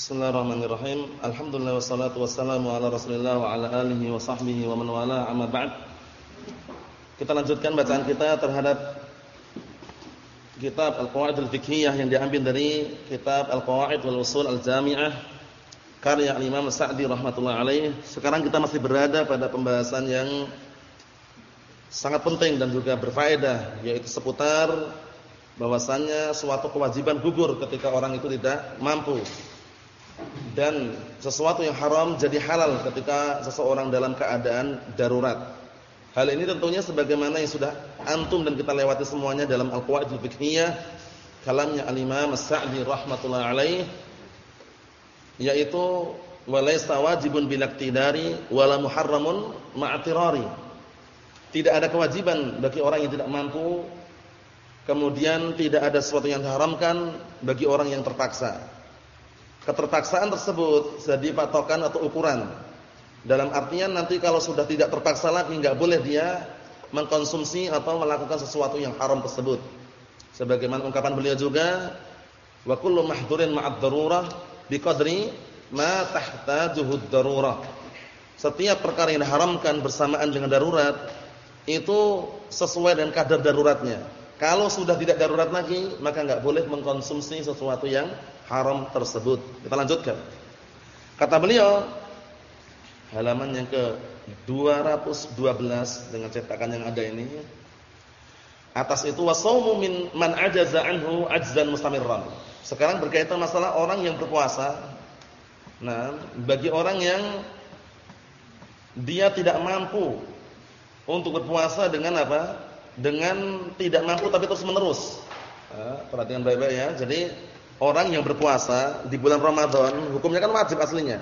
Bismillahirrahmanirrahim. Alhamdulillah wassalatu wassalamu ala Rasulillah wa ala alihi wa sahbihi wa man wala amma ba'd. Kita lanjutkan bacaan kita terhadap kitab Al-Qawaid Al-Fiqhiyah yang diambil dari kitab Al-Qawaid wal Usul Al-Jami'ah karya Al-Imam Sa'di rahimatullah alaih. Sekarang kita masih berada pada pembahasan yang sangat penting dan juga berfaedah yaitu seputar bahwasannya suatu kewajiban gugur ketika orang itu tidak mampu dan sesuatu yang haram jadi halal ketika seseorang dalam keadaan darurat. Hal ini tentunya sebagaimana yang sudah antum dan kita lewati semuanya dalam Al-Qawaidul Fiqhiyah kalamnya Al-Imam As-Sa'di rahimatullah alaih yaitu walaysa wajibun bilaktidari wala muharramun ma'tirari. Tidak ada kewajiban bagi orang yang tidak mampu kemudian tidak ada sesuatu yang diharamkan bagi orang yang terpaksa. Keterpaksaan tersebut jadi patokan atau ukuran. Dalam artian nanti kalau sudah tidak terpaksa lagi enggak boleh dia mengkonsumsi atau melakukan sesuatu yang haram tersebut. Sebagaimana ungkapan beliau juga wa kullu mahdhurin ma'ad darurah biqadri ma tahtajuhu darurah. Setiap perkara yang diharamkan bersamaan dengan darurat itu sesuai dengan kadar daruratnya. Kalau sudah tidak darurat lagi, maka enggak boleh mengkonsumsi sesuatu yang haram tersebut. Kita lanjutkan. Kata beliau halaman yang ke 212 dengan cetakan yang ada ini. Atas itu wasaumu min man ajaza anhu ajzan mustamirran. Sekarang berkaitan masalah orang yang berpuasa. Nah, bagi orang yang dia tidak mampu untuk berpuasa dengan apa? Dengan tidak mampu tapi terus menerus. Nah, perhatikan baik-baik ya. Jadi orang yang berpuasa di bulan Ramadan hukumnya kan wajib aslinya.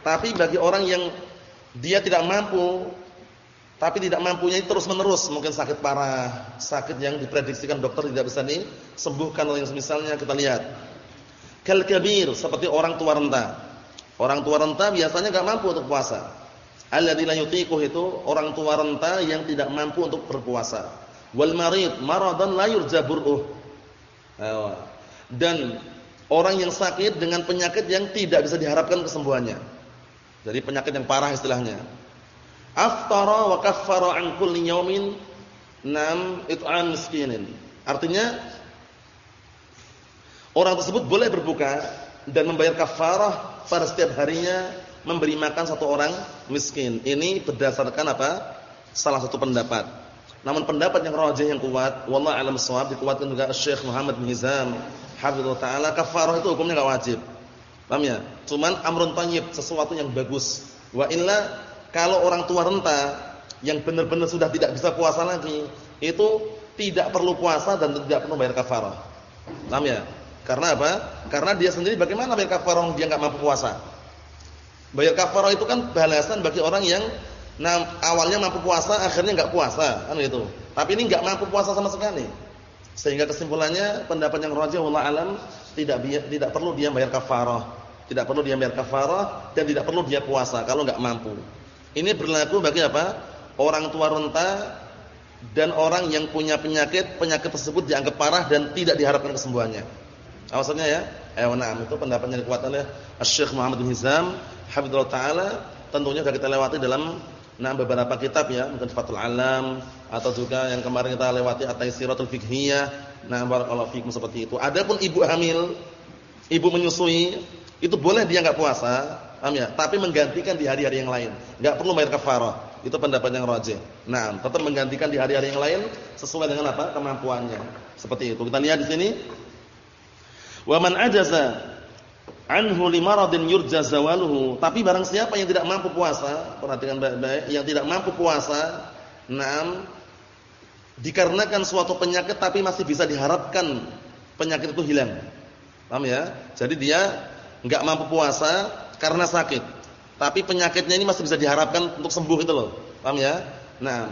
Tapi bagi orang yang dia tidak mampu tapi tidak mampunya terus-menerus, mungkin sakit parah, sakit yang diprediksikan dokter tidak bisa disembuhkan oleh yang semisalnya kita lihat. Kal kabir seperti orang tua renta. Orang tua renta biasanya enggak mampu untuk puasa. Alladzi la yutiquh itu orang tua renta yang tidak mampu untuk berpuasa. Wal marid maradan la yurja bur'uh dan orang yang sakit dengan penyakit yang tidak bisa diharapkan kesembuhannya. Jadi penyakit yang parah istilahnya. Aftara wa kaffara an kulli yawmin nam it'am miskinin. Artinya orang tersebut boleh berbuka dan membayar kafarah pada setiap harinya memberi makan satu orang miskin. Ini berdasarkan apa? Salah satu pendapat. Namun pendapat yang rajih yang kuat, wallahu alam shawab dikuatkan juga Syekh Muhammad bin Hizam hafizallahu taala kafarah itu hukumnya enggak wajib. Paham ya? Cuman amrun thayyib, sesuatu yang bagus. Wa illa kalau orang tua renta yang benar-benar sudah tidak bisa puasa lagi, itu tidak perlu puasa dan tidak perlu bayar kafarah. Paham ya? Karena apa? Karena dia sendiri bagaimana bayar kafarah dia enggak mampu puasa. Bayar kafarah itu kan balasan bagi orang yang awalnya mampu puasa, akhirnya enggak puasa, kan gitu. Tapi ini enggak mampu puasa sama sekali. Sehingga kesimpulannya pendapat yang rajih wallah alam tidak tidak perlu dia bayar kafarah, tidak perlu dia bayar kafarah dan tidak perlu dia puasa kalau enggak mampu. Ini berlaku bagi apa? Orang tua renta dan orang yang punya penyakit, penyakit tersebut dianggap parah dan tidak diharapkan kesembuhannya. Maksudnya ya? Eh, nah, itu yang dikuatkan oleh Syekh Muhammad bin Hizam, hafizallahu taala, tentunya sudah kita lewati dalam Nah beberapa kitab ya, mungkin Fathul Alam atau juga yang kemarin kita lewati At-Taisiratul Fiqhiyah. Nah, barakallahu fikum seperti itu. Adapun ibu hamil, ibu menyusui, itu boleh dia enggak puasa, paham ya? Tapi menggantikan di hari-hari yang lain. Enggak perlu bayar kafarah. Itu pendapat yang rajih. Nah, tetap menggantikan di hari-hari yang lain sesuai dengan apa? kemampuannya. Seperti itu. Kita lihat di sini. Wa man ajaza anhu limaradin yurja zawaluhu. Tapi barang siapa yang tidak mampu puasa, perhatikan baik-baik, yang tidak mampu puasa, enam dikarenakan suatu penyakit tapi masih bisa diharapkan penyakit itu hilang. Paham ya? Jadi dia enggak mampu puasa karena sakit. Tapi penyakitnya ini masih bisa diharapkan untuk sembuh itu loh. Paham ya? Nah,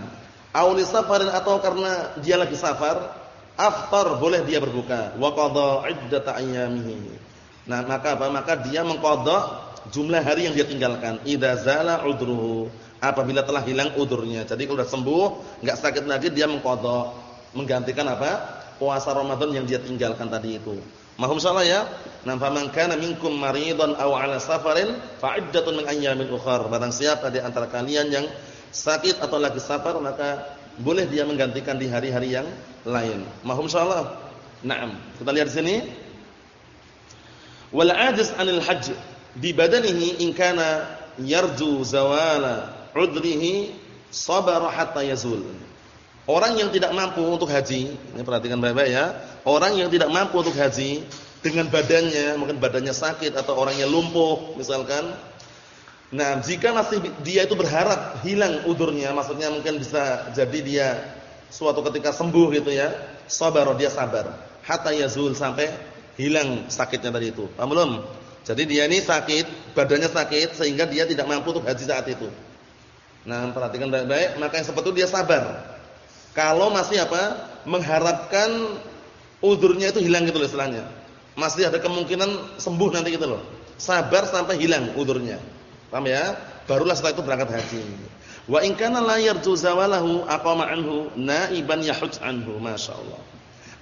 auli safarin atau karena dia lagi safar, aftar boleh dia berbuka. Wa qada iddata ayyamihi Nah, maka apa? Maka dia mengqadha jumlah hari yang dia tinggalkan. Idza zala udruhu. Apabila telah hilang udurnya. Jadi kalau sudah sembuh, enggak sakit lagi, dia mengqadha, menggantikan apa? Puasa Ramadan yang dia tinggalkan tadi itu. Mahum salah ya? Nah, faman kana minkum maridan aw ala safarin fa iddatun min ayyamin ukhra. Barang siapa di antara kalian yang sakit atau lagi safar maka boleh dia menggantikan di hari-hari yang lain. Mahum salah. Naam. Kita lihat di sini. Wal ajiz 'anil hajj bi badanihi in kana yarju zawala udrihi sabara hatta yazul. Orang yang tidak mampu untuk haji, ini perhatikan baik-baik ya. Orang yang tidak mampu untuk haji dengan badannya, mungkin badannya sakit atau orangnya lumpuh misalkan. Nah, jika masih dia itu berharap hilang udurnya, maksudnya mungkin bisa jadi dia suatu ketika sembuh gitu ya. Sabar, dia sabar. Hatta yazul sampai hilang sakitnya tadi itu. Paham belum? Jadi dia ini sakit, badannya sakit sehingga dia tidak mampu untuk haji saat itu. Nah, perhatikan baik-baik, maka yang seperti itu dia sabar. Kalau masih apa? Mengharapkan udurnya itu hilang gitu loh istilahnya. Masih ada kemungkinan sembuh nanti gitu loh. Sabar sampai hilang udurnya. Paham ya? Barulah setelah itu berangkat haji. Wa in kana la yarju zawalahu aqama anhu naiban yahuj anhu, masyaallah.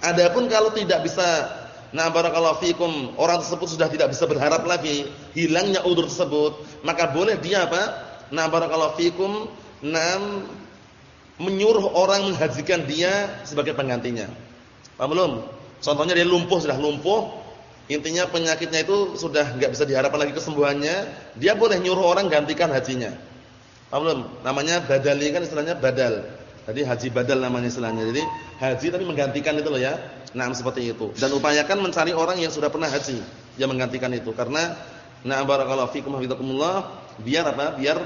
Adapun kalau tidak bisa Nah barakallahu fikum orang tersebut sudah tidak bisa berharap lagi hilangnya udur tersebut, maka boleh dia apa? Nah barakallahu fikum nam menyuruh orang menghajikan dia sebagai penggantinya. Paham belum? Contohnya dia lumpuh sudah lumpuh, intinya penyakitnya itu sudah enggak bisa diharapkan lagi kesembuhannya, dia boleh nyuruh orang gantikan hajinya. Paham belum? Namanya badali kan istilahnya badal. Jadi haji badal namanya istilahnya. Jadi haji tapi menggantikan itu loh ya. Nah, seperti itu. Dan upayakan mencari orang yang sudah pernah haji yang menggantikan itu karena na barakallahu fikum hafizakumullah biar apa? Biar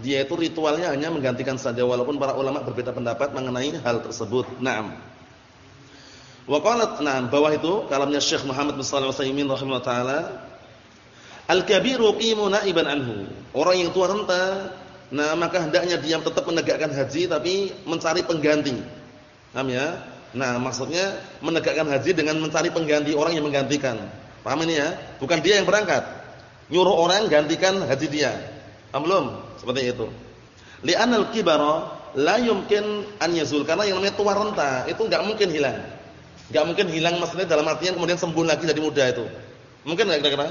dia itu ritualnya hanya menggantikan saja walaupun para ulama berbeda pendapat mengenai hal tersebut. Naam. Wa qalat na'am bawah itu kalamnya Syekh Muhammad bin Shalih Al-Utsaimin rahimahullah taala Al-kabiru qimu na'iban anhu. Orang yang tua renta, nah maka hendaknya dia tetap menegakkan haji tapi mencari pengganti. Paham ya? Nah, maksudnya menegakkan haji dengan mencari pengganti orang yang menggantikan. Paham ini ya? Bukan dia yang berangkat. Nyuruh orang gantikan haji dia. Paham belum? Seperti itu. Li'anal kibara la yumkin an yazul karena yang namanya tua renta itu enggak mungkin hilang. Enggak mungkin hilang maksudnya dalam artian kemudian sembuh lagi jadi muda itu. Mungkin enggak kira-kira?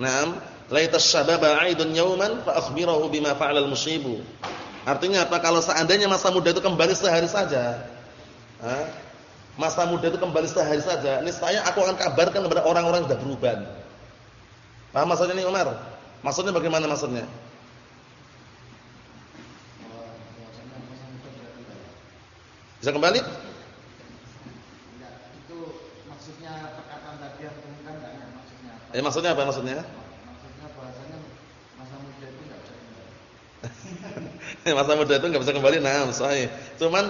Naam, laitas syababa 'aidun yawman fa akhbirahu bima fa'ala al-musibu. Artinya apa? Kalau seandainya masa muda itu kembali sehari saja. Ha? Masa muda itu kembali sehari saja, niscaya aku akan kabarkan kepada orang-orang sudah berubah. Paham maksudnya ini Umar? Maksudnya bagaimana maksudnya? Bisa kembali? Itu maksudnya perkataan tadi yang enggak maksudnya apa? Eh maksudnya apa maksudnya? Maksudnya bahasanya masa muda itu enggak bisa kembali. masa muda itu enggak bisa kembali. Nah, sahih. Cuman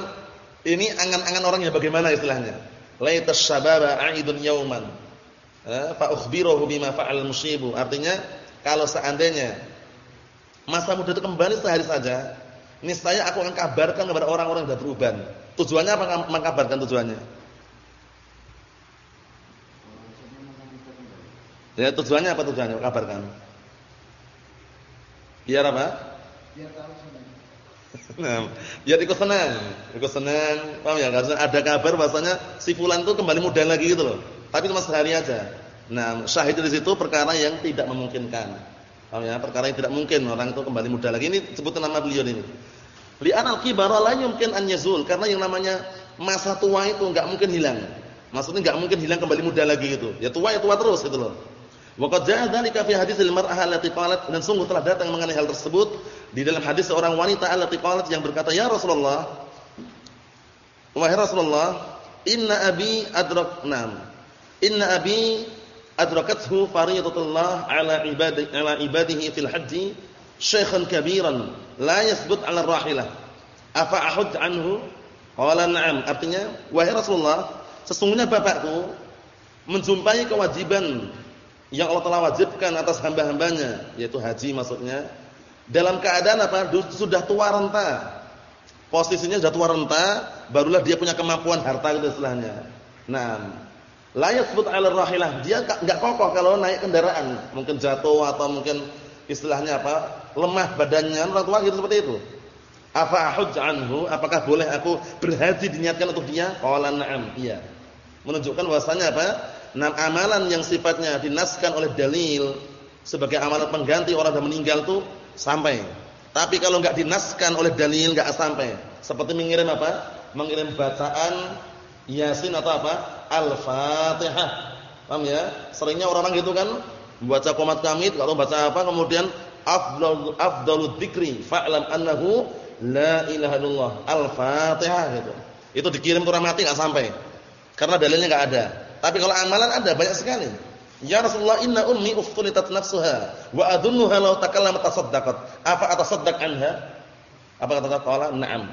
ini angan-angan orangnya bagaimana istilahnya? Laitas syababa a'idun yauman. Eh, fa ukhbiruhu bima fa'al musibu. Artinya kalau seandainya masa muda itu kembali sehari saja, niscaya aku akan kabarkan kepada orang-orang yang sudah berubah. Tujuannya apa mengkabarkan tujuannya? Ya tujuannya apa tujuannya kabarkan? Biar apa? Biar tahu. Nah, biar ikut senang, ikut senang, paham ya? Karena ada kabar bahasanya si fulan itu kembali muda lagi gitu loh. Tapi cuma sehari aja. Nah, syahid di situ perkara yang tidak memungkinkan. Paham ya? Perkara yang tidak mungkin orang itu kembali muda lagi. Ini sebutan nama beliau ini. Li'an al-kibara la yumkin an yazul karena yang namanya masa tua itu enggak mungkin hilang. Maksudnya enggak mungkin hilang kembali muda lagi gitu. Ya tua ya tua terus gitu loh. Wa qad ja'a dzalika fi haditsil mar'ah allati qalat dan sungguh telah datang mengenai hal tersebut di dalam hadis seorang wanita allati qalat yang berkata, "Ya Rasulullah, wahai Rasulullah, inna abi adrak nam. Inna abi adrakathu fariidatullah ala ibadi ala ibadihi fil haji syaikhan kabiran la yasbut 'ala rahilah. Afa ahud anhu? Qala na'am. Artinya, wahai Rasulullah, sesungguhnya bapakku menjumpai kewajiban yang Allah telah wajibkan atas hamba-hambanya, yaitu haji maksudnya, dalam keadaan apa? Sudah tua renta. Posisinya sudah tua renta, barulah dia punya kemampuan harta itu istilahnya. Nah, la yasbut 'ala rahilah. Dia enggak kokoh kalau naik kendaraan, mungkin jatuh atau mungkin istilahnya apa? lemah badannya, orang tua gitu seperti itu. Apa hujj anhu? Apakah boleh aku berhaji diniatkan untuk dia? Qala na'am. Iya. Menunjukkan bahwasanya apa? Enam amalan yang sifatnya dinaskan oleh dalil sebagai amalan pengganti orang yang meninggal tuh sampai. Tapi kalau enggak dinaskan oleh dalil enggak sampai. Seperti mengirim apa? Mengirim bacaan Yasin atau apa? Al-Fatihah. Paham ya? Seringnya orang-orang gitu kan baca qomat kamit kalau baca apa kemudian afdal afdalud dzikri fa'lam annahu la ilaha illallah. Al-Fatihah gitu. Itu dikirim orang mati enggak sampai. Karena dalilnya enggak ada. Tapi kalau amalan ada banyak sekali. Ya Rasulullah inna ummi uftulitat nafsuha wa adunnuha law takallamat tasaddaqat. Afa atasaddaq anha? Apa kata Allah? Naam.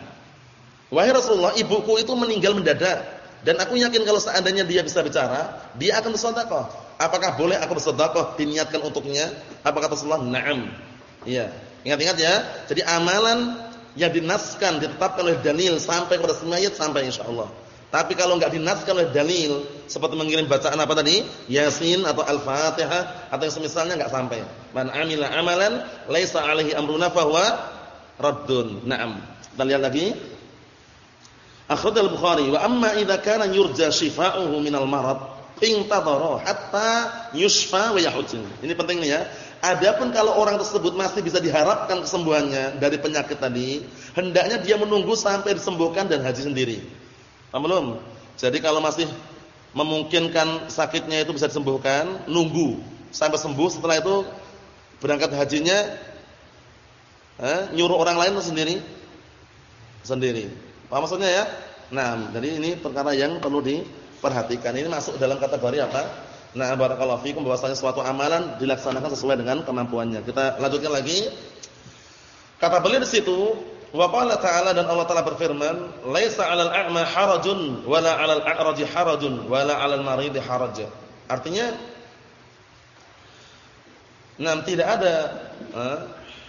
Wahai Rasulullah, ibuku itu meninggal mendadak dan aku yakin kalau seandainya dia bisa bicara, dia akan bersedekah. Apakah boleh aku bersedekah diniatkan untuknya? Apa kata Rasulullah? Naam. Iya. Ingat-ingat ya. Jadi amalan yang dinaskan ditetapkan oleh dalil sampai kepada semayat sampai insyaallah. Tapi kalau enggak dinaskan oleh dalil seperti mengirim bacaan apa tadi? Yasin atau Al-Fatihah atau yang semisalnya enggak sampai. Man amila amalan laisa alaihi amruna fahuwa raddun. Naam. Kita lihat lagi. Akhraj al-Bukhari wa amma idza kana yurja shifa'uhu minal marad intadara hatta yushfa wa yahujin. Ini penting nih ya. Adapun kalau orang tersebut masih bisa diharapkan kesembuhannya dari penyakit tadi, hendaknya dia menunggu sampai disembuhkan dan haji sendiri. Paham belum? Jadi kalau masih memungkinkan sakitnya itu bisa disembuhkan, nunggu sampai sembuh setelah itu berangkat hajinya eh, nyuruh orang lain sendiri sendiri. Paham maksudnya ya? Nah, jadi ini perkara yang perlu diperhatikan. Ini masuk dalam kategori apa? Nah, barakallahu fikum bahwasanya suatu amalan dilaksanakan sesuai dengan kemampuannya. Kita lanjutkan lagi. Kata beliau di situ, wa qala ta'ala dan Allah Ta'ala berfirman, "Laisa 'alal a'ma harajun wala 'alal a'raji harajun wala 'alal maridi haraj." Artinya Nah, tidak ada eh,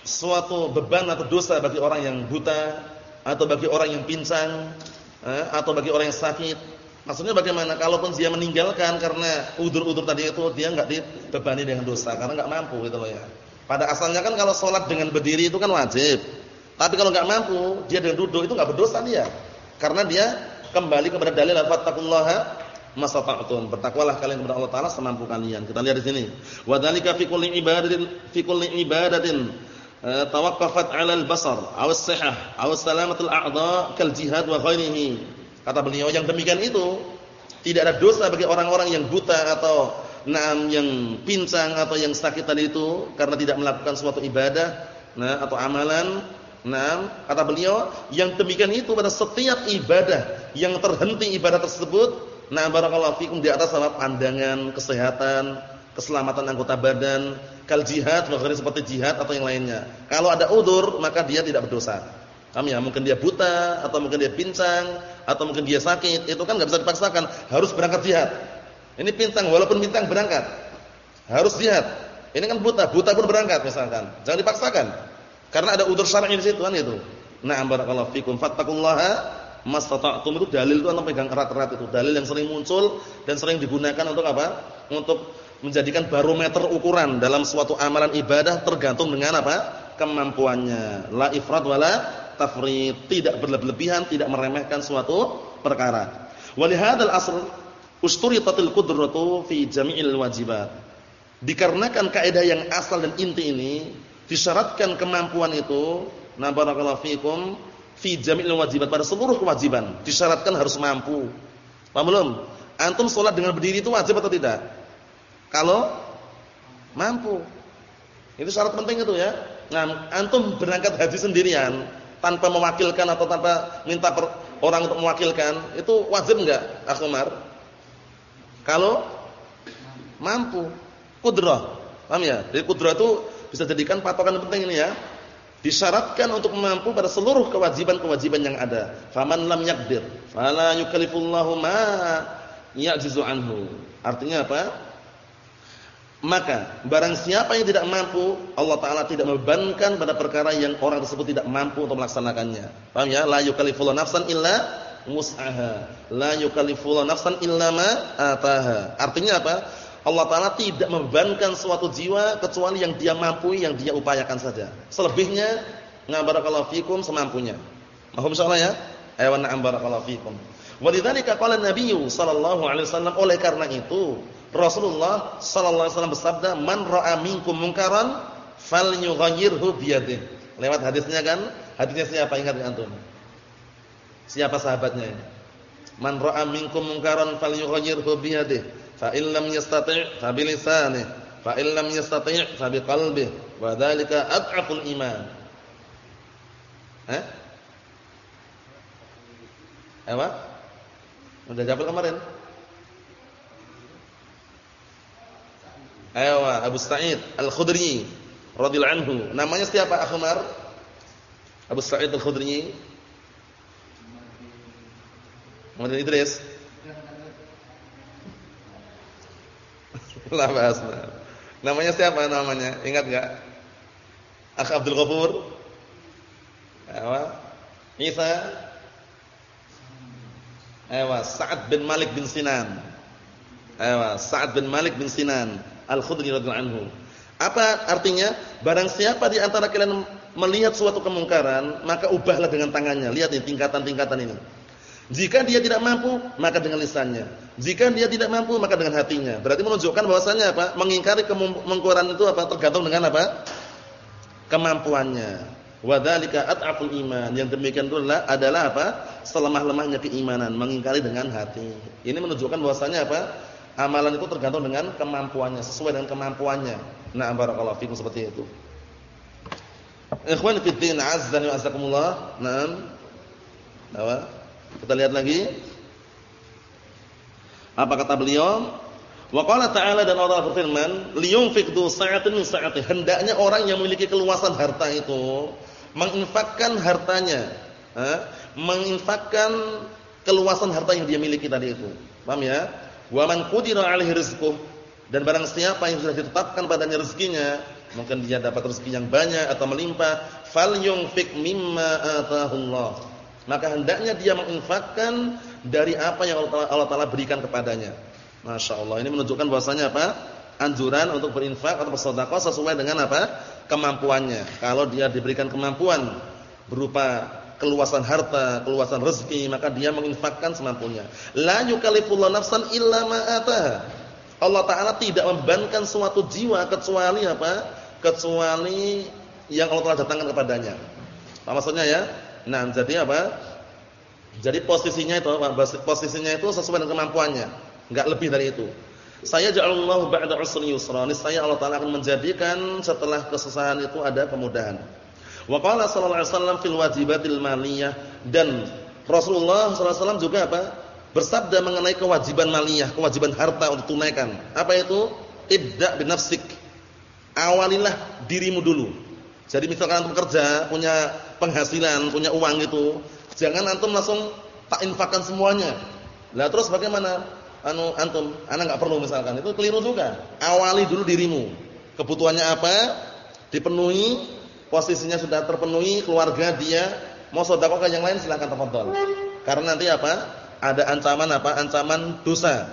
suatu beban atau dosa bagi orang yang buta atau bagi orang yang pincang eh, atau bagi orang yang sakit Maksudnya bagaimana? Kalaupun dia meninggalkan karena udur-udur tadi itu dia enggak dibebani dengan dosa karena enggak mampu gitu loh ya. Pada asalnya kan kalau sholat dengan berdiri itu kan wajib. Tapi kalau enggak mampu, dia dengan duduk itu enggak berdosa dia. Karena dia kembali kepada dalil fattaqullaha masata'tum. Bertakwalah kalian kepada Allah taala semampu kalian. Kita lihat di sini. Wa dzalika fi kulli ibadatin fi kulli ibadatin eh, tawaqqafat 'ala al-basar aw as-sihah aw salamatul a'dha kal jihad wa ghairihi Kata beliau yang demikian itu tidak ada dosa bagi orang-orang yang buta atau naam yang pincang atau yang sakit tadi itu karena tidak melakukan suatu ibadah nah atau amalan. Naam, kata beliau yang demikian itu pada setiap ibadah yang terhenti ibadah tersebut, nah barakallahu fikum di atas sama pandangan, kesehatan, keselamatan anggota badan, kal jihad, seperti jihad atau yang lainnya. Kalau ada udur maka dia tidak berdosa. Kami ya? Mungkin dia buta atau mungkin dia pincang atau mungkin dia sakit, itu kan nggak bisa dipaksakan, harus berangkat jihad. Ini pincang walaupun pincang berangkat. Harus jihad. Ini kan buta, buta pun berangkat misalkan. Jangan dipaksakan. Karena ada udur syar'i di situ kan itu. Na'am barakallahu fikum fattaqullaha mastata'tum itu dalil itu anda pegang erat-erat itu. Dalil yang sering muncul dan sering digunakan untuk apa? Untuk menjadikan barometer ukuran dalam suatu amalan ibadah tergantung dengan apa? kemampuannya. La ifrat wala tafrid, tidak berlebihan, tidak meremehkan suatu perkara. Walihadzal asl usturitatil qudratu fi jami'il wajibat. Dikarenakan kaidah yang asal dan inti ini disyaratkan kemampuan itu, na barakallahu fikum fi jami'il wajibat pada seluruh kewajiban disyaratkan harus mampu. Paham belum? Antum salat dengan berdiri itu wajib atau tidak? Kalau mampu. Itu syarat penting itu ya. Nah, antum berangkat haji sendirian, tanpa mewakilkan atau tanpa minta orang untuk mewakilkan, itu wajib enggak, Akhmar? Kalau mampu, kudrah. Paham ya? Jadi kudrah itu bisa jadikan patokan penting ini ya. Disyaratkan untuk mampu pada seluruh kewajiban-kewajiban yang ada. Faman lam yakdir, fala yukallifullahu ma ya'jizu anhu. Artinya apa? Maka barang siapa yang tidak mampu, Allah taala tidak membebankan pada perkara yang orang tersebut tidak mampu untuk melaksanakannya. Paham ya? La yukallifullahu nafsan illa wus'aha. La yukallifullahu nafsan illa ma ataha. Artinya apa? Allah taala tidak membebankan suatu jiwa kecuali yang dia mampu, yang dia upayakan saja. Selebihnya ngabarakallahu fikum semampunya. Mohon insyaallah ya. Ayo na'am barakallahu fikum. Walidzalika qala an-nabiy sallallahu alaihi wasallam oleh karena itu Rasulullah sallallahu alaihi wasallam bersabda, "Man ra'a minkum munkaran falyughayyirhu biyadihi." Lewat hadisnya kan? Hadisnya siapa ingat antum? Siapa sahabatnya ini? Man ra'a minkum munkaran falyughayyirhu biyadihi, fa in lam yastati' fa bilisanihi, fa in lam yastati' fa biqalbihi, wa dzalika ad'aful iman. Eh? Apa? Udah jawab kemarin? Ayo Abu Sa'id Al-Khudri radhiyallahu anhu. Namanya siapa Akhmar? Abu Sa'id Al-Khudri. Muhammad Idris. Lah bahas. Namanya siapa namanya? Ingat enggak? Akh Abdul Ghafur. Apa? Isa. Ayo Sa'ad bin Malik bin Sinan. Ayo Sa'ad bin Malik bin Sinan Al-Khudri radhiyallahu anhu. Apa artinya? Barang siapa di antara kalian melihat suatu kemungkaran, maka ubahlah dengan tangannya. Lihat nih tingkatan-tingkatan ini. Jika dia tidak mampu, maka dengan lisannya. Jika dia tidak mampu, maka dengan hatinya. Berarti menunjukkan bahwasanya apa? Mengingkari kemungkaran itu apa? Tergantung dengan apa? Kemampuannya. Wadzalika at'aful iman. Yang demikian itu adalah apa? Selemah-lemahnya keimanan, mengingkari dengan hati. Ini menunjukkan bahwasanya apa? Amalan itu tergantung dengan kemampuannya, sesuai dengan kemampuannya. Nah, barakallahu fikum seperti itu. Ikhwan fi din, azza wa azakumullah. Naam. Apa? Kita lihat lagi. Apa kata beliau? Wa qala ta'ala dan Allah berfirman, "Liyunfiq du sa'atin min sa'ati." Hendaknya orang yang memiliki keluasan harta itu menginfakkan hartanya, ha? menginfakkan keluasan harta yang dia miliki tadi itu. Paham ya? Wa man qudira alaihi rizquh dan barang siapa yang sudah ditetapkan padanya rezekinya, mungkin dia dapat rezeki yang banyak atau melimpah, falyunfik mimma atahullah. Maka hendaknya dia menginfakkan dari apa yang Allah Taala berikan kepadanya. Masya Allah. Ini menunjukkan bahwasanya apa? Anjuran untuk berinfak atau bersedekah sesuai dengan apa? Kemampuannya. Kalau dia diberikan kemampuan berupa keluasan harta, keluasan rezeki, maka dia menginfakkan semampunya. La yukallifullahu nafsan illa ma Allah taala tidak membebankan suatu jiwa kecuali apa? Kecuali yang Allah telah datangkan kepadanya. Apa maksudnya ya? Nah, jadi apa? Jadi posisinya itu posisinya itu sesuai dengan kemampuannya, enggak lebih dari itu. Saya ja'alallahu ba'da usri yusra. Saya Allah taala akan menjadikan setelah kesusahan itu ada kemudahan. Wa qala sallallahu alaihi wasallam fil wajibatil maliyah dan Rasulullah sallallahu alaihi wasallam juga apa? Bersabda mengenai kewajiban maliyah, kewajiban harta untuk tunaikan. Apa itu? Ibda bin nafsik. Awalilah dirimu dulu. Jadi misalkan antum kerja, punya penghasilan, punya uang itu, jangan antum langsung tak infakkan semuanya. Lah terus bagaimana? Anu antum, anak enggak perlu misalkan. Itu keliru juga. Awali dulu dirimu. Kebutuhannya apa? Dipenuhi, posisinya sudah terpenuhi, keluarga dia mau sedekah yang lain silakan tafadhol. Karena nanti apa? Ada ancaman apa? Ancaman dosa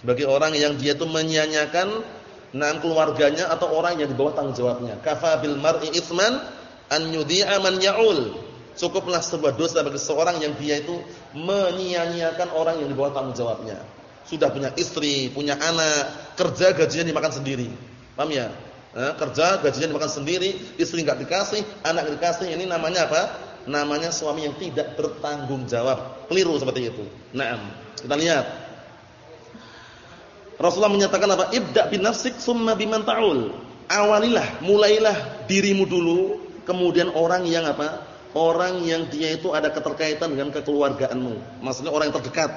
bagi orang yang dia itu menyia-nyiakan nan keluarganya atau orang yang di bawah tanggung jawabnya. Kafa bil mar'i itsman an yudhi'a man ya'ul. Cukuplah sebuah dosa bagi seorang yang dia itu menyia-nyiakan orang yang di bawah tanggung jawabnya. Sudah punya istri, punya anak, kerja gajinya dimakan sendiri. Paham ya? Eh, kerja gajinya dimakan sendiri, istri enggak dikasih, anak dikasih, ini namanya apa? Namanya suami yang tidak bertanggung jawab. Keliru seperti itu. Naam. Kita lihat. Rasulullah menyatakan apa? Ibda bin nafsik summa biman ta'ul. Awalilah, mulailah dirimu dulu, kemudian orang yang apa? Orang yang dia itu ada keterkaitan dengan kekeluargaanmu. Maksudnya orang yang terdekat,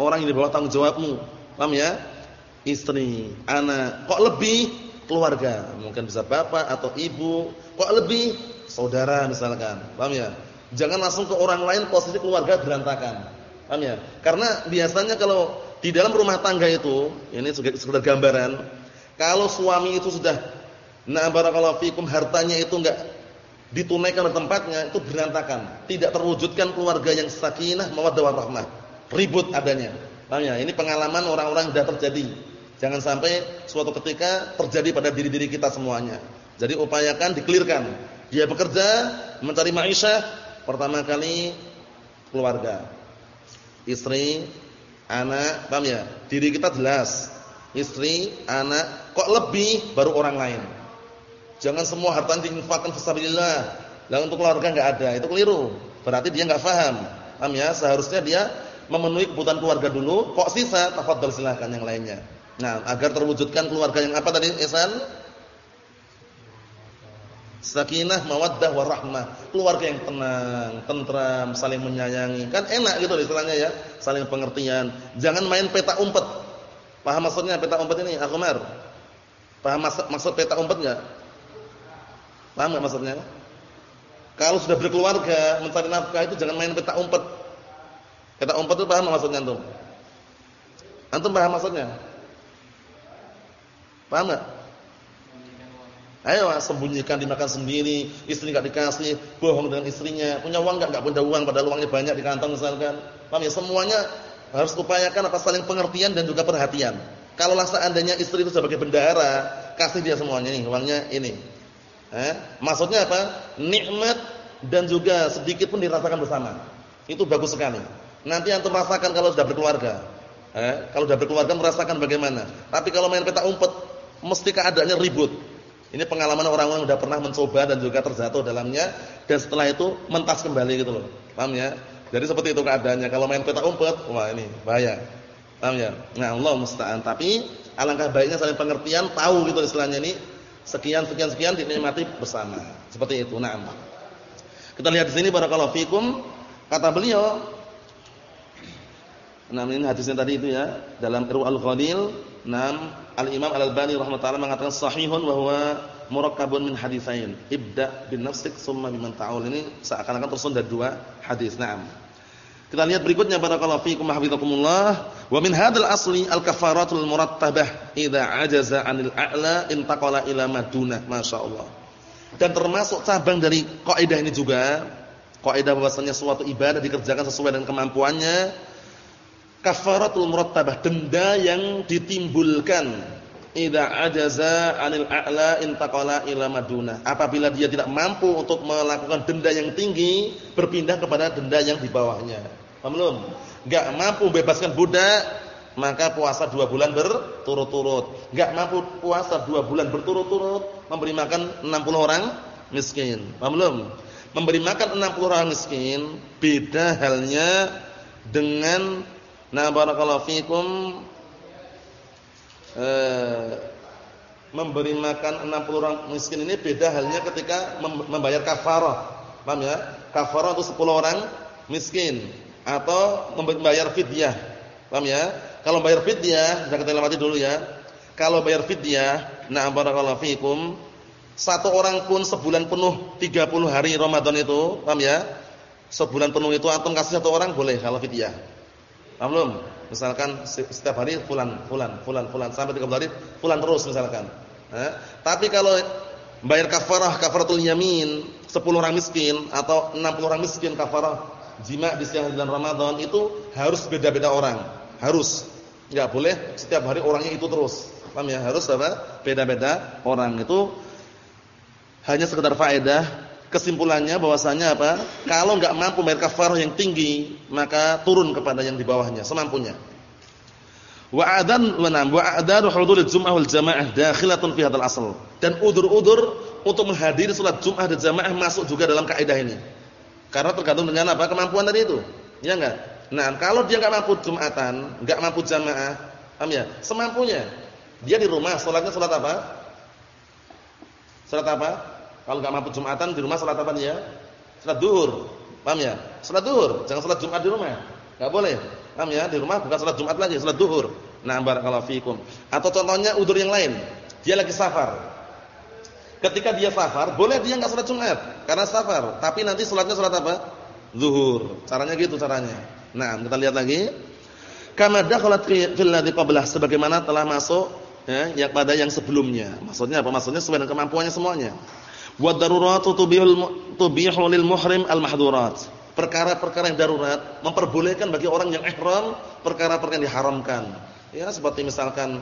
orang yang di bawah tanggung jawabmu. Paham ya? Istri, anak. Kok lebih keluarga, mungkin bisa bapak atau ibu, kok lebih saudara misalkan. Paham ya? Jangan langsung ke orang lain posisi keluarga berantakan. Paham ya? Karena biasanya kalau di dalam rumah tangga itu, ini sekedar gambaran, kalau suami itu sudah na barakallahu fikum hartanya itu enggak ditunaikan di tempatnya, itu berantakan. Tidak terwujudkan keluarga yang sakinah, mawaddah warahmah. Ribut adanya. Paham ya? Ini pengalaman orang-orang sudah terjadi Jangan sampai suatu ketika terjadi pada diri-diri kita semuanya. Jadi upayakan dikelirkan. Dia bekerja, mencari maisha, pertama kali keluarga. Istri, anak, paham ya? Diri kita jelas. istri, anak, kok lebih baru orang lain. Jangan semua harta diinfakkan fisabilillah. Lah untuk keluarga enggak ada, itu keliru. Berarti dia enggak paham. Paham ya? Seharusnya dia memenuhi kebutuhan keluarga dulu, kok sisa tafadhol silakan yang lainnya. Nah, agar terwujudkan keluarga yang apa tadi Ihsan? Sakinah, mawaddah, warahmah. Keluarga yang tenang, tentram, saling menyayangi. Kan enak gitu istilahnya ya, saling pengertian. Jangan main peta umpet. Paham maksudnya peta umpet ini, Akhmar? Paham maksud, maksud peta umpet enggak? Paham enggak maksudnya? Kalau sudah berkeluarga, mencari nafkah itu jangan main peta umpet. Peta umpet itu paham maksudnya antum? Antum paham maksudnya? Paham enggak? Ayo sembunyikan dimakan sendiri, istri enggak dikasih, bohong dengan istrinya, punya uang enggak enggak punya uang padahal uangnya banyak di kantong misalkan. Paham ya? Semuanya harus upayakan apa saling pengertian dan juga perhatian. Kalau seandainya istri itu sebagai bendahara, kasih dia semuanya nih, uangnya ini. Eh? Maksudnya apa? Nikmat dan juga sedikit pun dirasakan bersama. Itu bagus sekali. Nanti antum rasakan kalau sudah berkeluarga. Eh? Kalau sudah berkeluarga merasakan bagaimana. Tapi kalau main peta umpet, mesti keadaannya ribut ini pengalaman orang-orang yang sudah pernah mencoba dan juga terjatuh dalamnya dan setelah itu mentas kembali gitu loh. Paham ya? Jadi seperti itu keadaannya. Kalau main peta umpet, wah ini bahaya. Paham ya? Nah, Allah musta'an. Tapi alangkah baiknya saling pengertian, tahu gitu istilahnya ini sekian sekian sekian dinikmati bersama. Seperti itu. Nah. Kita lihat di sini barakallahu fikum kata beliau Nah, ini hadisnya tadi itu ya, dalam Irwal Ghalil, nam Al-Imam Al-Albani rahimahullah mengatakan sahihun wa huwa murakkabun min haditsain. Ibda bin nafsik summa biman ta'ul. Ini seakan-akan tersusun dari dua hadis. Naam. Kita lihat berikutnya barakallahu fiikum hafizakumullah. Wa min hadzal asli al-kafaratul murattabah idza ajaza 'anil a'la intaqala ila maduna. Masyaallah. Dan termasuk cabang dari kaidah ini juga, kaidah bahwasanya suatu ibadah dikerjakan sesuai dengan kemampuannya kafaratul murattabah denda yang ditimbulkan. Idza ajaza 'anil a'la intaqala ila maduna. Apabila dia tidak mampu untuk melakukan denda yang tinggi berpindah kepada denda yang di bawahnya. Paham belum? Enggak mampu bebaskan budak maka puasa dua bulan berturut-turut. Enggak mampu puasa dua bulan berturut-turut memberi makan 60 orang miskin. Paham belum? Memberi makan 60 orang miskin beda halnya dengan Nah barakallahu fikum eh, memberi makan 60 orang miskin ini beda halnya ketika membayar kafarah. Paham ya? Kafarah untuk 10 orang miskin atau membayar fidyah. Paham ya? Kalau bayar fidyah, sudah kita lewati dulu ya. Kalau bayar fidyah, nah barakallahu fikum, satu orang pun sebulan penuh 30 hari Ramadan itu, paham ya? Sebulan penuh itu antum kasih satu orang boleh kalau fidyah. Paham belum? Misalkan setiap hari fulan, fulan, fulan, fulan sampai 30 hari fulan terus misalkan. Eh? Tapi kalau bayar kafarah kafaratul yamin 10 orang miskin atau 60 orang miskin kafarah jima di siang bulan Ramadan itu harus beda-beda orang. Harus. Enggak boleh setiap hari orangnya itu terus. Paham ya? Harus apa? Beda-beda orang itu hanya sekedar faedah Kesimpulannya bahwasanya apa? Kalau enggak mampu bayar kafarah yang tinggi, maka turun kepada yang di bawahnya semampunya. Wa adan wa nam wa adadu huduril jum'ah wal jamaah dakhilatun fi hadzal asl. Dan udur-udur untuk menghadiri salat Jumat dan jamaah masuk juga dalam kaidah ini. Karena tergantung dengan apa? kemampuan tadi itu. Ya enggak? Nah, kalau dia enggak mampu Jumatan, enggak mampu jamaah, paham ya? Semampunya. Dia di rumah salatnya salat apa? Salat apa? Kalau enggak mampu Jumatan di rumah salat apa dia? Salat duhur. Paham ya? Salat duhur, jangan salat Jumat di rumah. Enggak boleh. Paham ya? Di rumah bukan salat Jumat lagi, salat duhur. Nah, barakallahu fikum. Atau contohnya udur yang lain. Dia lagi safar. Ketika dia safar, boleh dia enggak salat Jumat karena safar, tapi nanti salatnya salat apa? Zuhur. Caranya gitu caranya. Nah, kita lihat lagi. Kama dakhalat fil ladzi qablah sebagaimana telah masuk ya, yang pada yang sebelumnya. Maksudnya apa? Maksudnya sesuai dengan kemampuannya semuanya. Wa daruratu tubihul tubihu lil muhrim al mahdurat. Perkara-perkara yang darurat memperbolehkan bagi orang yang ihram perkara-perkara yang diharamkan. Ya seperti misalkan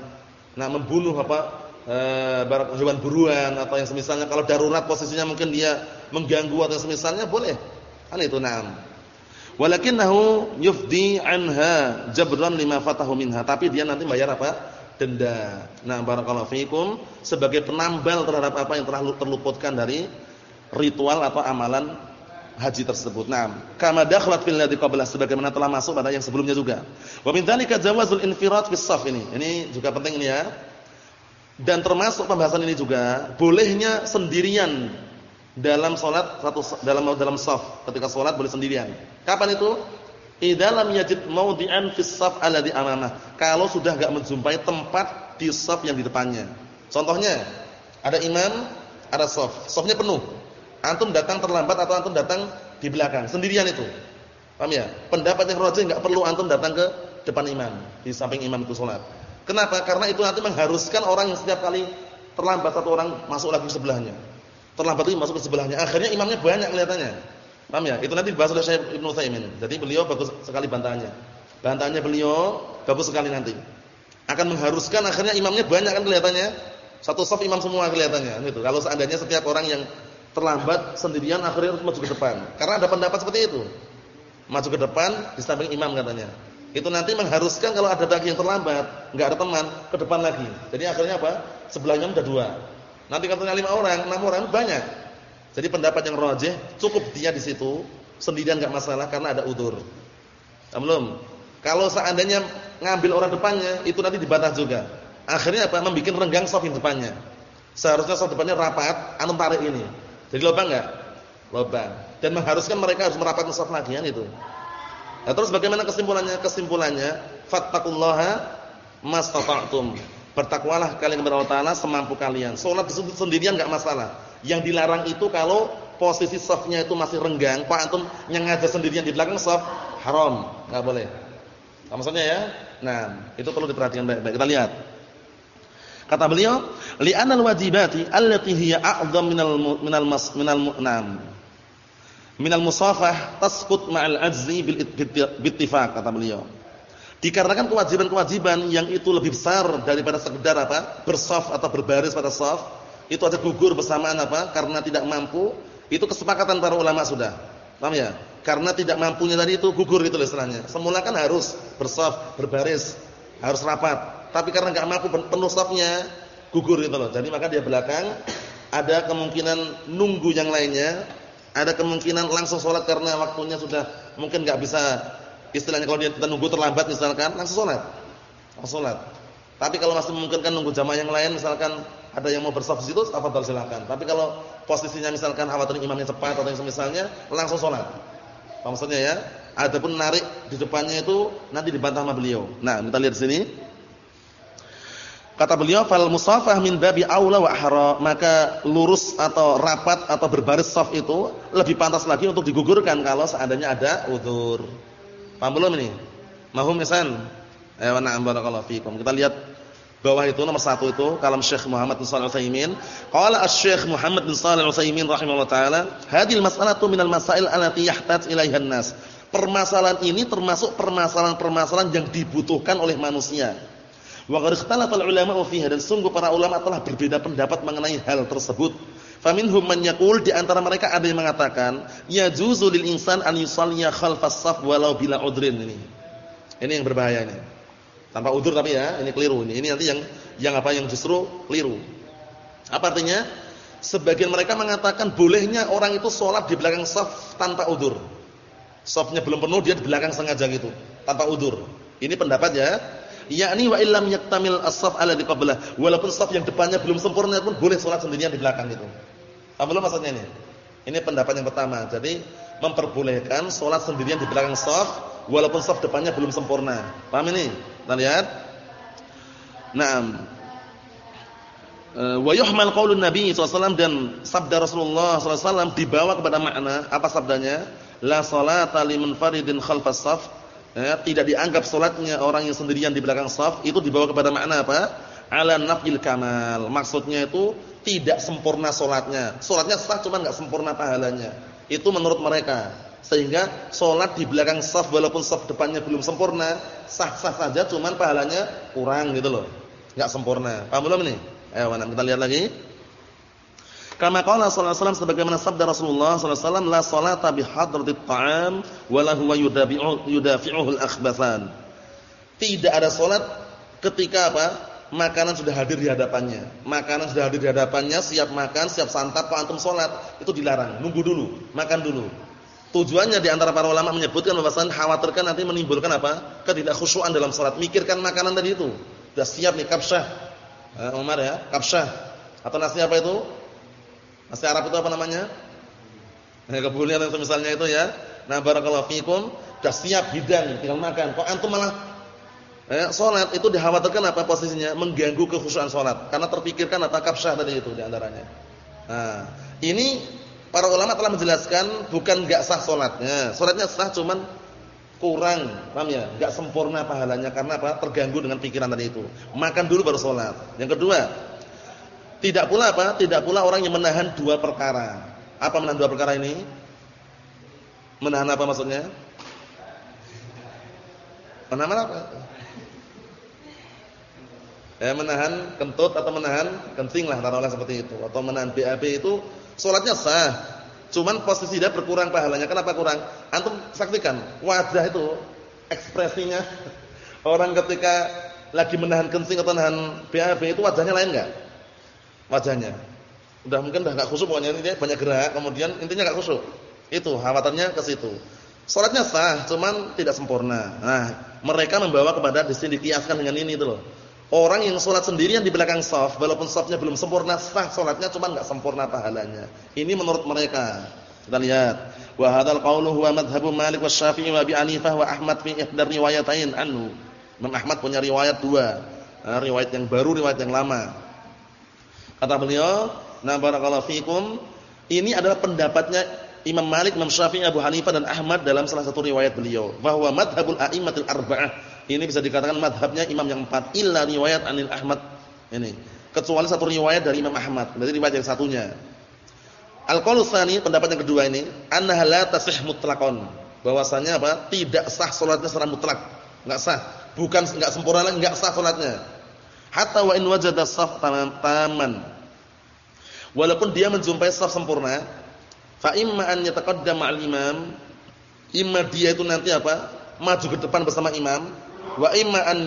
nah membunuh apa eh hewan buruan atau yang semisalnya kalau darurat posisinya mungkin dia mengganggu atau semisalnya boleh. Kan itu na'am. Walakinahu yufdi anha jabran lima fatahu minha. Tapi dia nanti bayar apa? Denda. Nah, barakallahu fikum sebagai penambal terhadap apa yang telah terluputkan dari ritual atau amalan haji tersebut. Nah, kama dakhlat fil ladzi qabla sebagaimana telah masuk pada yang sebelumnya juga. Wa min dzalika jawazul infirad fis saf ini. Ini juga penting ini ya. Dan termasuk pembahasan ini juga bolehnya sendirian dalam salat satu dalam dalam saf. Ketika salat boleh sendirian. Kapan itu? Idza lam yajid mawdi'an fis saf alladhi amamah. Kalau sudah enggak menjumpai tempat di saf yang di depannya. Contohnya, ada imam, ada saf. Safnya penuh. Antum datang terlambat atau antum datang di belakang, sendirian itu. Paham ya? Pendapat yang rajih enggak perlu antum datang ke depan imam, di samping imam itu salat. Kenapa? Karena itu nanti mengharuskan orang yang setiap kali terlambat satu orang masuk lagi sebelahnya. Terlambat lagi masuk ke sebelahnya. Akhirnya imamnya banyak kelihatannya. Paham ya? Itu nanti dibahas oleh Syekh Ibnu Utsaimin. Jadi beliau bagus sekali bantahannya. Bantahannya beliau bagus sekali nanti. Akan mengharuskan akhirnya imamnya banyak kan kelihatannya. Satu saf imam semua kelihatannya gitu. Kalau seandainya setiap orang yang terlambat sendirian akhirnya harus maju ke depan. Karena ada pendapat seperti itu. Maju ke depan di samping imam katanya. Itu nanti mengharuskan kalau ada lagi yang terlambat, enggak ada teman, ke depan lagi. Jadi akhirnya apa? Sebelahnya sudah dua. Nanti katanya lima orang, enam orang banyak. Jadi pendapat yang rajih cukup dia di situ sendirian enggak masalah karena ada udur. Belum. Kalau seandainya ngambil orang depannya, itu nanti dibatah juga. Akhirnya apa? Membikin renggang saf depannya. Seharusnya saf depannya rapat, anum tarik ini. Jadi lobang enggak? Lobang. Dan mengharuskan mereka harus merapat saf lagi kan itu. Nah, terus bagaimana kesimpulannya? Kesimpulannya, fattaqullaha mastata'tum. Bertakwalah kalian kepada Allah Taala semampu kalian. Salat sendirian enggak masalah. Yang dilarang itu kalau posisi safnya itu masih renggang, Pak antum yang ngajar sendirian di belakang saf haram, enggak boleh. Nah, maksudnya ya? Nah, itu perlu diperhatikan baik-baik. Kita lihat. Kata beliau, li'anal wajibati allati hiya a'dham minal minal mas minal mu'nam. Minal musafah tasqut ma'al ajzi bil ittifaq kata beliau. Dikarenakan kewajiban-kewajiban yang itu lebih besar daripada sekedar apa? bersaf atau berbaris pada saf, itu ada gugur bersamaan apa? Karena tidak mampu, itu kesepakatan para ulama sudah. Paham ya? Karena tidak mampunya tadi itu gugur itu istilahnya. Semula kan harus bersaf, berbaris, harus rapat. Tapi karena nggak mampu penuh safnya, gugur gitu loh. Jadi maka dia belakang ada kemungkinan nunggu yang lainnya, ada kemungkinan langsung sholat karena waktunya sudah mungkin nggak bisa istilahnya kalau dia nunggu terlambat misalkan langsung sholat, langsung sholat. Tapi kalau masih memungkinkan nunggu jamaah yang lain misalkan ada yang mau bersaf situ, apa silakan. Tapi kalau posisinya misalkan khawatir imamnya cepat atau yang semisalnya langsung sholat. Apa maksudnya ya? Adapun narik di depannya itu nanti dibantah sama beliau. Nah, kita lihat sini. Kata beliau fal musafah min babi aula wa ahra, maka lurus atau rapat atau berbaris saf itu lebih pantas lagi untuk digugurkan kalau seandainya ada udzur. Paham belum ini? Mahum isan? Ayo na'am barakallahu fikum. Kita lihat bawah itu nomor satu itu kalam Syekh Muhammad bin Shalih Al-Utsaimin. Qala Asy-Syekh Muhammad bin Shalih Al-Utsaimin rahimahullah taala, "Hadhil mas'alatu minal masail allati yahtaj ilaiha nas Permasalahan ini termasuk permasalahan-permasalahan yang dibutuhkan oleh manusia. Wa qad ikhtalafa ulama fiha dan sungguh para ulama telah berbeda pendapat mengenai hal tersebut. Faminhum man yaqul di antara mereka ada yang mengatakan yajuzu lil insan an yusalliya khalfas saf walau bila udrin ini. Ini yang berbahaya ini. Tanpa udur tapi ya, ini keliru ini. Ini nanti yang yang apa yang justru keliru. Apa artinya? Sebagian mereka mengatakan bolehnya orang itu sholat di belakang saf tanpa udur. Safnya belum penuh dia di belakang sengaja gitu, tanpa udur. Ini pendapat ya yakni wa illam yaktamil as-saf alladhi qablah walaupun saf yang depannya belum sempurna pun boleh salat sendirian di belakang itu apa belum maksudnya ini ini pendapat yang pertama jadi memperbolehkan salat sendirian di belakang saf walaupun saf depannya belum sempurna paham ini kita lihat Naam eh, wa yuhmal qaulun nabi SAW dan sabda Rasulullah SAW dibawa kepada makna apa sabdanya la salata liman faridin khalfas saf ya, tidak dianggap solatnya orang yang sendirian di belakang saf itu dibawa kepada makna apa? Ala nafil kamal. Maksudnya itu tidak sempurna solatnya. Solatnya sah cuma nggak sempurna pahalanya. Itu menurut mereka. Sehingga solat di belakang saf walaupun saf depannya belum sempurna, sah-sah saja cuman pahalanya kurang gitu loh. nggak sempurna. Paham belum ini? Ayo kita lihat lagi. Kama qala sallallahu alaihi wasallam sebagaimana sabda Rasulullah sallallahu alaihi wasallam la salata bi hadratit ta'am wa la huwa yudafi'u yudafi'uhu al-akhbathan. Tidak ada salat ketika apa? Makanan sudah hadir di hadapannya. Makanan sudah hadir di hadapannya, siap makan, siap santap, kok antum sholat, itu dilarang. Nunggu dulu, makan dulu. Tujuannya di antara para ulama menyebutkan bahwasanya khawatirkan nanti menimbulkan apa? Ketidakkhusyuan dalam sholat. Mikirkan makanan tadi itu. Sudah siap nih kapsyah. Eh, Umar ya, kapsyah. Atau nasi apa itu? Nasi Arab itu apa namanya? Eh, kebulian yang misalnya itu ya. Nah, barakallahu fikum, sudah siap hidang, tinggal makan. Kok antum malah Eh, salat itu dikhawatirkan apa posisinya? Mengganggu kekhusyuan salat karena terpikirkan apa kapsyah tadi itu di antaranya. Nah, ini para ulama telah menjelaskan bukan enggak sah salatnya. Salatnya sah cuman kurang, paham ya? Enggak sempurna pahalanya karena apa? Terganggu dengan pikiran tadi itu. Makan dulu baru salat. Yang kedua, tidak pula apa? Tidak pula orang yang menahan dua perkara. Apa menahan dua perkara ini? Menahan apa maksudnya? Menahan apa? eh, menahan kentut atau menahan kencing lah taruhlah seperti itu atau menahan BAB itu sholatnya sah. Cuman posisi dia berkurang pahalanya. Kenapa kurang? Antum saksikan wajah itu ekspresinya orang ketika lagi menahan kencing atau menahan BAB itu wajahnya lain enggak wajahnya. Udah mungkin udah enggak khusyuk pokoknya ini banyak gerak kemudian intinya enggak khusyuk. Itu khawatirnya ke situ. Sholatnya sah cuman tidak sempurna. Nah mereka membawa kepada di sini dikiaskan dengan ini itu loh Orang yang sholat sendirian di belakang saf, walaupun safnya belum sempurna, sah sholatnya cuma nggak sempurna pahalanya. Ini menurut mereka. Kita lihat. Wa hadzal qawlu huwa madhhabu Malik wa Syafi'i wa Abi Hanifah wa Ahmad fi ihdar riwayatain anhu. Imam Ahmad punya riwayat dua. Nah, riwayat yang baru, riwayat yang lama. Kata beliau, "Na barakallahu fikum." Ini adalah pendapatnya Imam Malik, Imam Syafi'i, Abu Hanifah dan Ahmad dalam salah satu riwayat beliau bahwa madhabul a'immatil arba'ah ini bisa dikatakan madhabnya imam yang empat. Illa riwayat Anil Ahmad. Ini. Kecuali satu riwayat dari Imam Ahmad. Berarti riwayat yang satunya. Al-qaulu tsani pendapat yang kedua ini annaha la tasih mutlaqan. Bahwasanya apa? Tidak sah salatnya secara mutlak. Enggak sah. Bukan enggak sempurna enggak sah salatnya hatta wa in wajada saf taman. Walaupun dia menjumpai saf sempurna Fa imma an yataqaddama al-imam, imma dia itu nanti apa? maju ke depan bersama imam, wa imma an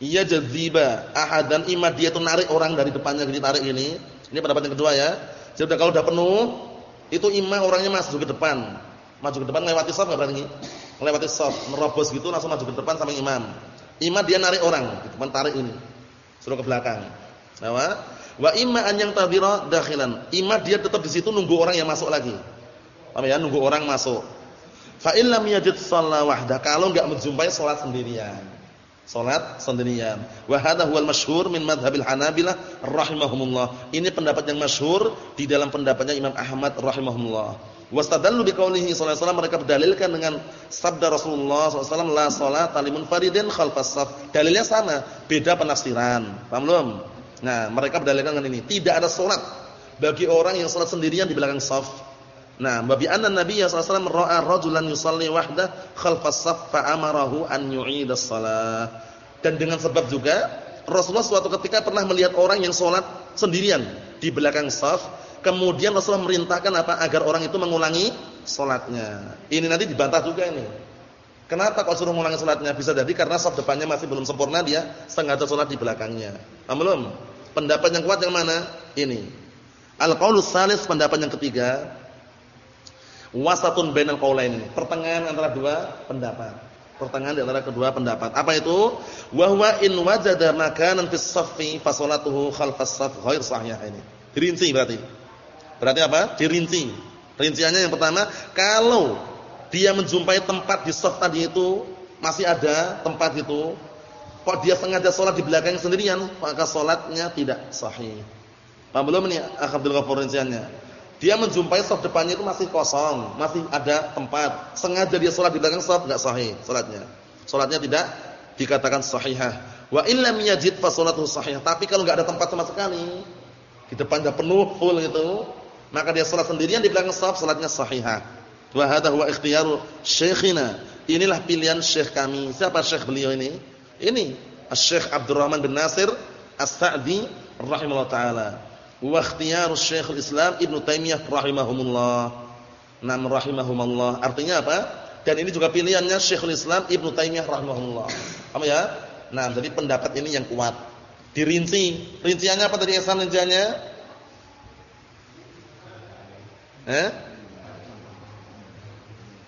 yajziba ahadan, imma dia itu narik orang dari depannya jadi tarik ini. Ini pendapat yang kedua ya. Jadi kalau sudah penuh, itu imma orangnya masuk ke depan. Maju ke depan lewati shaf enggak berarti? Melewati shaf, merobos gitu langsung maju ke depan sama imam. Imam dia narik orang, depan tarik ini. Suruh ke belakang. Nah, Wa imma an yang tadhira dakhilan. Imma dia tetap di situ nunggu orang yang masuk lagi. Paham ya? Nunggu orang masuk. Fa in lam yajid shalla wahda. Kalau enggak menjumpai salat sendirian. Salat sendirian. Wa hadha huwal masyhur min madhhabil Hanabilah rahimahumullah. Ini pendapat yang masyhur di dalam pendapatnya Imam Ahmad rahimahumullah. Wastadallu biqaulihi sallallahu alaihi wasallam mereka berdalilkan dengan sabda Rasulullah sallallahu alaihi wasallam la salata limun faridin khalfas saf. Dalilnya sama, beda penafsiran. Paham belum? Nah, mereka berdalilkan dengan ini, tidak ada salat bagi orang yang salat sendirian di belakang saf. Nah, babi anna Nabi alaihi wasallam ra'a rajulan yusalli wahda khalfas saf fa amarahu an yu'ida shalah. Dan dengan sebab juga Rasulullah suatu ketika pernah melihat orang yang salat sendirian di belakang saf, kemudian Rasulullah merintahkan apa agar orang itu mengulangi salatnya. Ini nanti dibantah juga ini. Kenapa kok suruh mengulangi salatnya? Bisa jadi karena saf depannya masih belum sempurna dia sengaja salat di belakangnya. Belum? Pendapat yang kuat yang mana? Ini. Al-qaulus salis pendapat yang ketiga. Wasatun bainal qaulain. Pertengahan antara dua pendapat. Pertengahan di antara kedua pendapat. Apa itu? Wa huwa in wajada makanan fis saffi fa salatuhu khalfas saff ghair sahih ini. Dirinci berarti. Berarti apa? Dirinci. Rinciannya yang pertama, kalau dia menjumpai tempat di saf tadi itu masih ada tempat itu Kok dia sengaja sholat di belakang sendirian, maka sholatnya tidak sahih. Paham belum ini Abdul Ghafur rinciannya? Dia menjumpai saf depannya itu masih kosong, masih ada tempat. Sengaja dia sholat di belakang saf, enggak sahih sholatnya. Sholatnya tidak dikatakan sahihah. Wa illam yajid fa sholatuhu sahih. Tapi kalau enggak ada tempat sama sekali, di depan penuh full itu, maka dia sholat sendirian di belakang saf, sholatnya sahihah. Wa hadha huwa ikhtiyaru syekhina. Inilah pilihan syekh kami. Siapa syekh beliau ini? Ini Syekh Abdurrahman bin Nasir As-Sa'di rahimahullah taala. Wa ikhtiyar Syekh Islam Ibnu Taimiyah rahimahumullah. Nam rahimahumullah. Artinya apa? Dan ini juga pilihannya Syekhul Islam Ibnu Taimiyah rahimahullah. Apa ya? Nah, jadi pendapat ini yang kuat. Dirinci. Rinciannya apa tadi Ihsan rinciannya? Eh?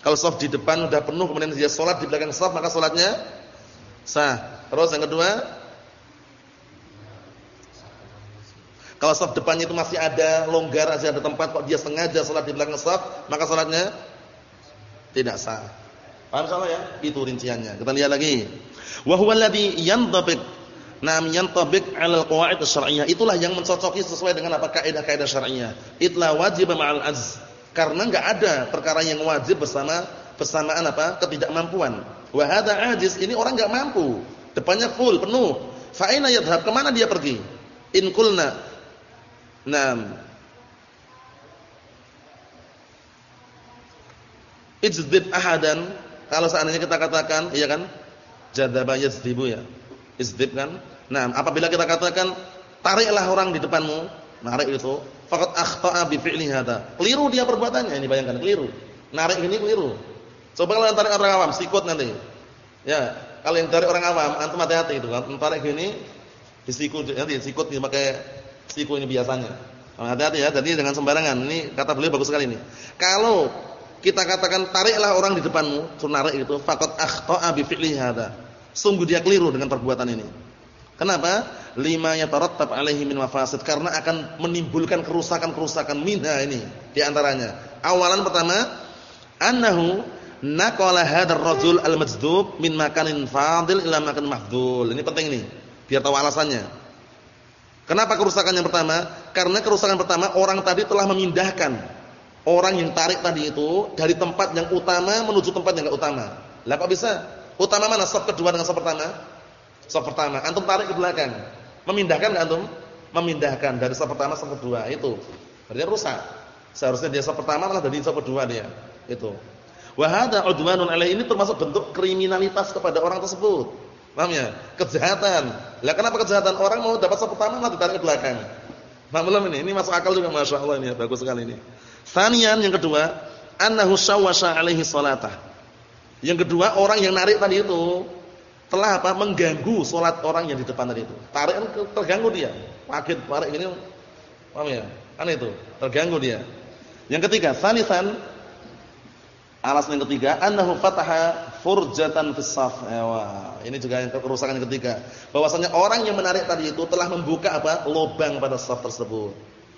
Kalau saf di depan sudah penuh kemudian dia sholat di belakang saf maka sholatnya sah. Terus yang kedua, kalau saf depannya itu masih ada longgar, masih ada tempat kok dia sengaja sholat di belakang saf, maka sholatnya tidak sah. Paham salah ya? Itu rinciannya. Kita lihat lagi. Wa huwa alladhi yantabiq Nam yantabiq 'ala al-qawaid asy-syar'iyyah. Itulah yang mencocoki sesuai dengan apa kaidah-kaidah syar'iyyah. Itla wajib ma'al azz. Karena enggak ada perkara yang wajib bersama bersamaan apa? ketidakmampuan. Wa hadza ajiz, ini orang enggak mampu. Depannya full, penuh. Fa aina yadhhab? Ke mana dia pergi? In qulna. Nam. Ijdid ahadan. Kalau seandainya kita katakan, iya kan? Jadaba yazdibu ya. Izdib kan? Nah, apabila kita katakan tariklah orang di depanmu, narik itu, faqad akhta'a bi fi'li hadza. Keliru dia perbuatannya, ini bayangkan keliru. Narik ini keliru. Coba kalau tarik orang awam, sikut nanti. Ya, kalau yang tarik orang awam, antum hati-hati itu kan. Tarik gini disikut nanti sikut pakai siku ini biasanya. Hati-hati ya, jadi dengan sembarangan. Ini kata beliau bagus sekali ini. Kalau kita katakan tariklah orang di depanmu, narik itu faqad akhta'a bi hadza. Sungguh dia keliru dengan perbuatan ini. Kenapa? Lima yatarattab alaihi min mafasid karena akan menimbulkan kerusakan-kerusakan minha ini di antaranya. Awalan pertama, annahu naqala hadzal rajul al-majdub min makanin fadil ila makan mahdul. Ini penting nih, biar tahu alasannya. Kenapa kerusakan yang pertama? Karena kerusakan pertama orang tadi telah memindahkan orang yang tarik tadi itu dari tempat yang utama menuju tempat yang enggak utama. Lah kok bisa? Utama mana? Saf kedua dengan saf pertama? Saf pertama, antum tarik ke belakang. Memindahkan enggak antum? Memindahkan dari saf pertama saf kedua itu. Berarti rusak. Seharusnya dia saf pertama malah dari saf kedua dia. Itu. Wa hadza udwanun alaih ini termasuk bentuk kriminalitas kepada orang tersebut. Paham ya? Kejahatan. Lah kenapa kejahatan? Orang mau dapat saf pertama malah ditarik ke belakang. Paham belum ini? Ini masuk akal juga Masya Allah ini ya. Bagus sekali ini. Sanian yang kedua, annahu syawwasha alaihi salatah. Yang kedua, orang yang narik tadi itu telah apa mengganggu sholat orang yang di depan tadi itu. Tarik kan terganggu dia. Kaget tarik ini paham ya? Kan itu, terganggu dia. Yang ketiga, salisan alasan yang ketiga, annahu fataha furjatan fis saf. Ini juga yang kerusakan yang ketiga. Bahwasanya orang yang menarik tadi itu telah membuka apa? lubang pada saf tersebut.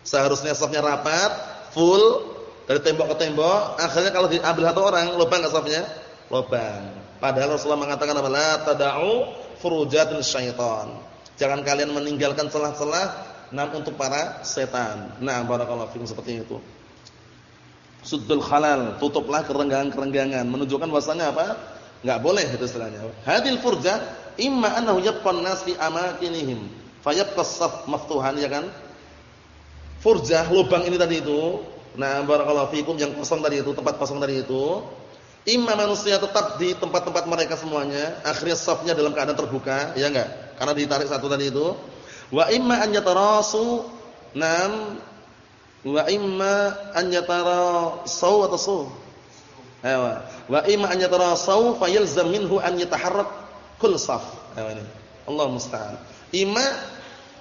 Seharusnya safnya rapat, full dari tembok ke tembok, akhirnya kalau diambil satu orang, lubang enggak safnya? Lubang. Padahal Rasulullah mengatakan apa? La tada'u furujatil syaitan. Jangan kalian meninggalkan celah-celah nam untuk para setan. Nah, barakallahu fikum seperti itu. Suddul khalal, tutuplah kerenggangan-kerenggangan, menunjukkan bahwasanya apa? Enggak boleh itu istilahnya. Hadil furjah imma annahu yabqan nas fi amakinihim, fayabqa as-saf maftuhan ya kan? Furjah lubang ini tadi itu, nah barakallahu fikum yang kosong tadi itu, tempat kosong tadi itu, Imma manusia tetap di tempat-tempat mereka semuanya, akhirnya safnya dalam keadaan terbuka, ya enggak? Karena ditarik satu tadi itu. Wa imma an yatarasu nam wa imma an yatarasau atau su. Ayo. Wa imma an yatarasau fayalzam minhu an yataharrak kull saf. Ayo ini. Allah musta'an. Imma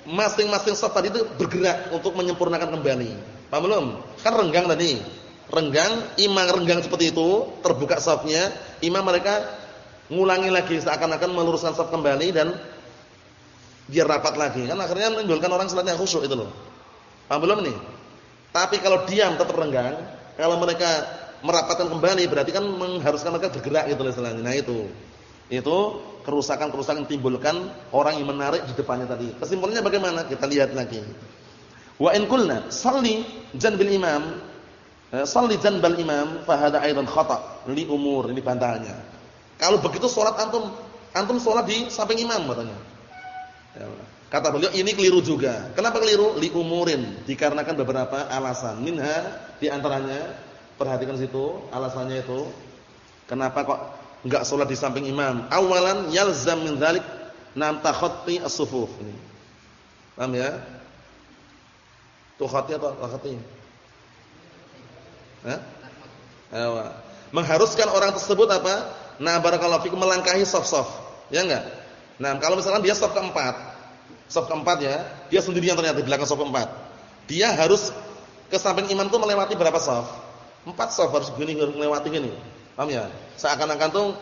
masing-masing saf tadi itu bergerak untuk menyempurnakan kembali. Paham belum? Kan renggang tadi renggang, imam renggang seperti itu, terbuka safnya, imam mereka ngulangi lagi seakan-akan meluruskan saf kembali dan biar rapat lagi. Kan akhirnya menimbulkan orang salatnya khusyuk itu loh. Paham belum nih? Tapi kalau diam tetap renggang, kalau mereka merapatkan kembali berarti kan mengharuskan mereka bergerak gitu loh istilahnya. Nah itu. Itu kerusakan-kerusakan timbulkan orang yang menarik di depannya tadi. Kesimpulannya bagaimana? Kita lihat lagi. Wa in qulna salli janbil imam Eh, salli janbal imam fahada aidan khata li umur ini bantahannya. Kalau begitu salat antum antum salat di samping imam katanya. Ya, kata beliau ini keliru juga. Kenapa keliru? Li umurin dikarenakan beberapa alasan. Minha di antaranya perhatikan situ alasannya itu kenapa kok enggak salat di samping imam? Awalan yalzam min dzalik nam takhatti as-sufuf ini. Paham ya? Tukhati atau takhatti? Mengharuskan orang tersebut apa? Nah, barakallahu fikum melangkahi saf-saf. Ya enggak? Nah, kalau misalkan dia saf keempat, saf keempat ya, dia sendirian ternyata di belakang saf keempat. Dia harus ke samping imam tuh melewati berapa saf? Empat saf harus gini harus melewati gini. Paham ya? Seakan-akan tuh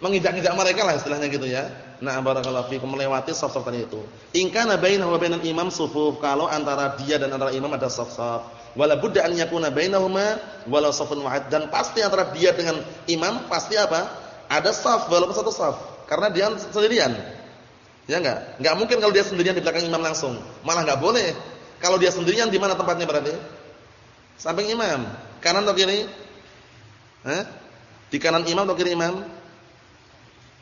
menginjak-injak mereka lah istilahnya gitu ya. Nah, barakallahu fikum melewati saf-saf tadi itu. In kana bainahu wa bainal imam sufuf, kalau antara dia dan antara imam ada saf-saf. Wala budda an yakuna bainahuma wala safun wahid dan pasti antara dia dengan imam pasti apa? Ada saf walaupun satu saf. Karena dia sendirian. Ya enggak? Enggak mungkin kalau dia sendirian di belakang imam langsung. Malah enggak boleh. Kalau dia sendirian di mana tempatnya berarti? Samping imam. Kanan atau kiri? Hah? Di kanan imam atau kiri imam?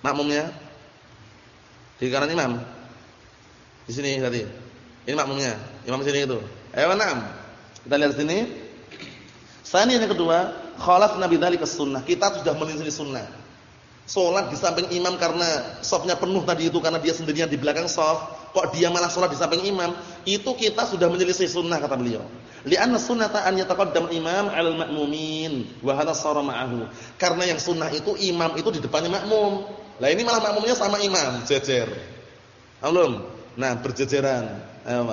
Makmumnya? Di kanan imam. Di sini tadi. Ini makmumnya. Imam sini itu. Ayo enam. Kita lihat sini. Sani yang kedua, khalaf Nabi dzalika sunnah. Kita sudah menyelisih sunnah. Salat di samping imam karena safnya penuh tadi itu karena dia sendirian di belakang saf, kok dia malah salat di samping imam? Itu kita sudah menyelisih sunnah kata beliau. Li'anna sunnata an yataqaddam imam 'alal ma'mumin wa hadha sara ma'ahu. Karena yang sunnah itu imam itu di depannya makmum. Lah ini malah makmumnya sama imam, jejer. Belum? Nah, berjejeran. Ayo,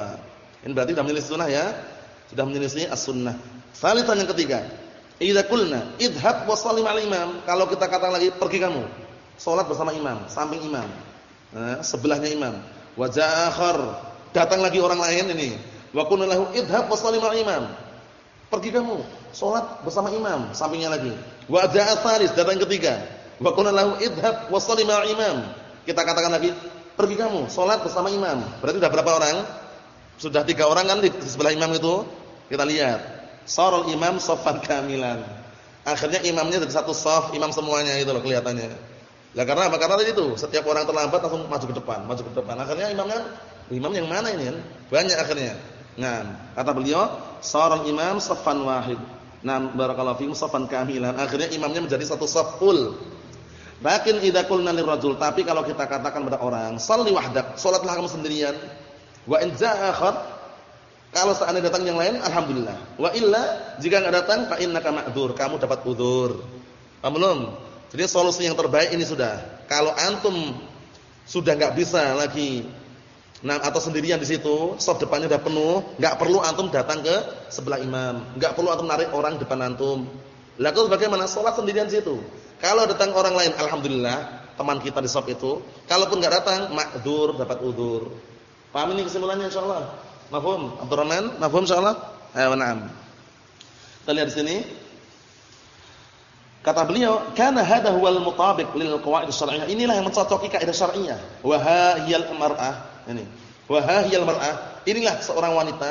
Ini berarti sudah menyelisih sunnah ya? Sudah menyelisih as-sunnah. Salisan yang ketiga. Idza qulna idhab wa sallim al imam. Kalau kita katakan lagi pergi kamu. Salat bersama imam, samping imam. Nah, sebelahnya imam. Wa akhar. Datang lagi orang lain ini. Wa qulna lahu idhab wa sallim al imam. Pergi kamu, salat bersama imam, sampingnya lagi. Wa ja'a tsalis, datang ketiga. Wa qulna lahu idhab wa shalli ma'al imam. Kita katakan lagi, pergi kamu salat bersama imam. Berarti sudah berapa orang? Sudah tiga orang kan di sebelah imam itu. Kita lihat. Sarul imam safan kamilan. Akhirnya imamnya dari satu saf, imam semuanya itu loh kelihatannya. Lah karena apa? Karena itu, setiap orang terlambat langsung maju ke depan, maju ke depan. Akhirnya imamnya imam yang mana ini kan? Banyak akhirnya. Nah, kata beliau, sarul imam safan wahid. Nah, barakallahu fiikum safan kamilan. Akhirnya imamnya menjadi satu saf full. Lakin idza qulna lirrajul, tapi kalau kita katakan pada orang, shalli wahdak, salatlah kamu sendirian. Wa in kalau seandainya datang yang lain, alhamdulillah. Wa illa, jika enggak datang, fa innaka ma'dzur, kamu dapat udzur. Paham belum? Jadi solusi yang terbaik ini sudah. Kalau antum sudah enggak bisa lagi nah atau sendirian di situ, saf depannya sudah penuh, enggak perlu antum datang ke sebelah imam, enggak perlu antum narik orang depan antum. Lalu bagaimana salat sendirian di situ? Kalau datang orang lain, alhamdulillah, teman kita di shop itu. Kalaupun enggak datang, makdur dapat udur. Paham ini kesimpulannya insyaallah? Mafhum? Abdurrahman, mafhum insyaallah? Ayo na'am. Kita lihat di sini. Kata beliau, "Kana hadha huwal mutabiq lil qawaid syar'iyyah." Inilah yang mencocoki kaidah syar'iyyah. Wa hiyal mar'ah. Ini. Wa hiyal mar'ah. Inilah seorang wanita.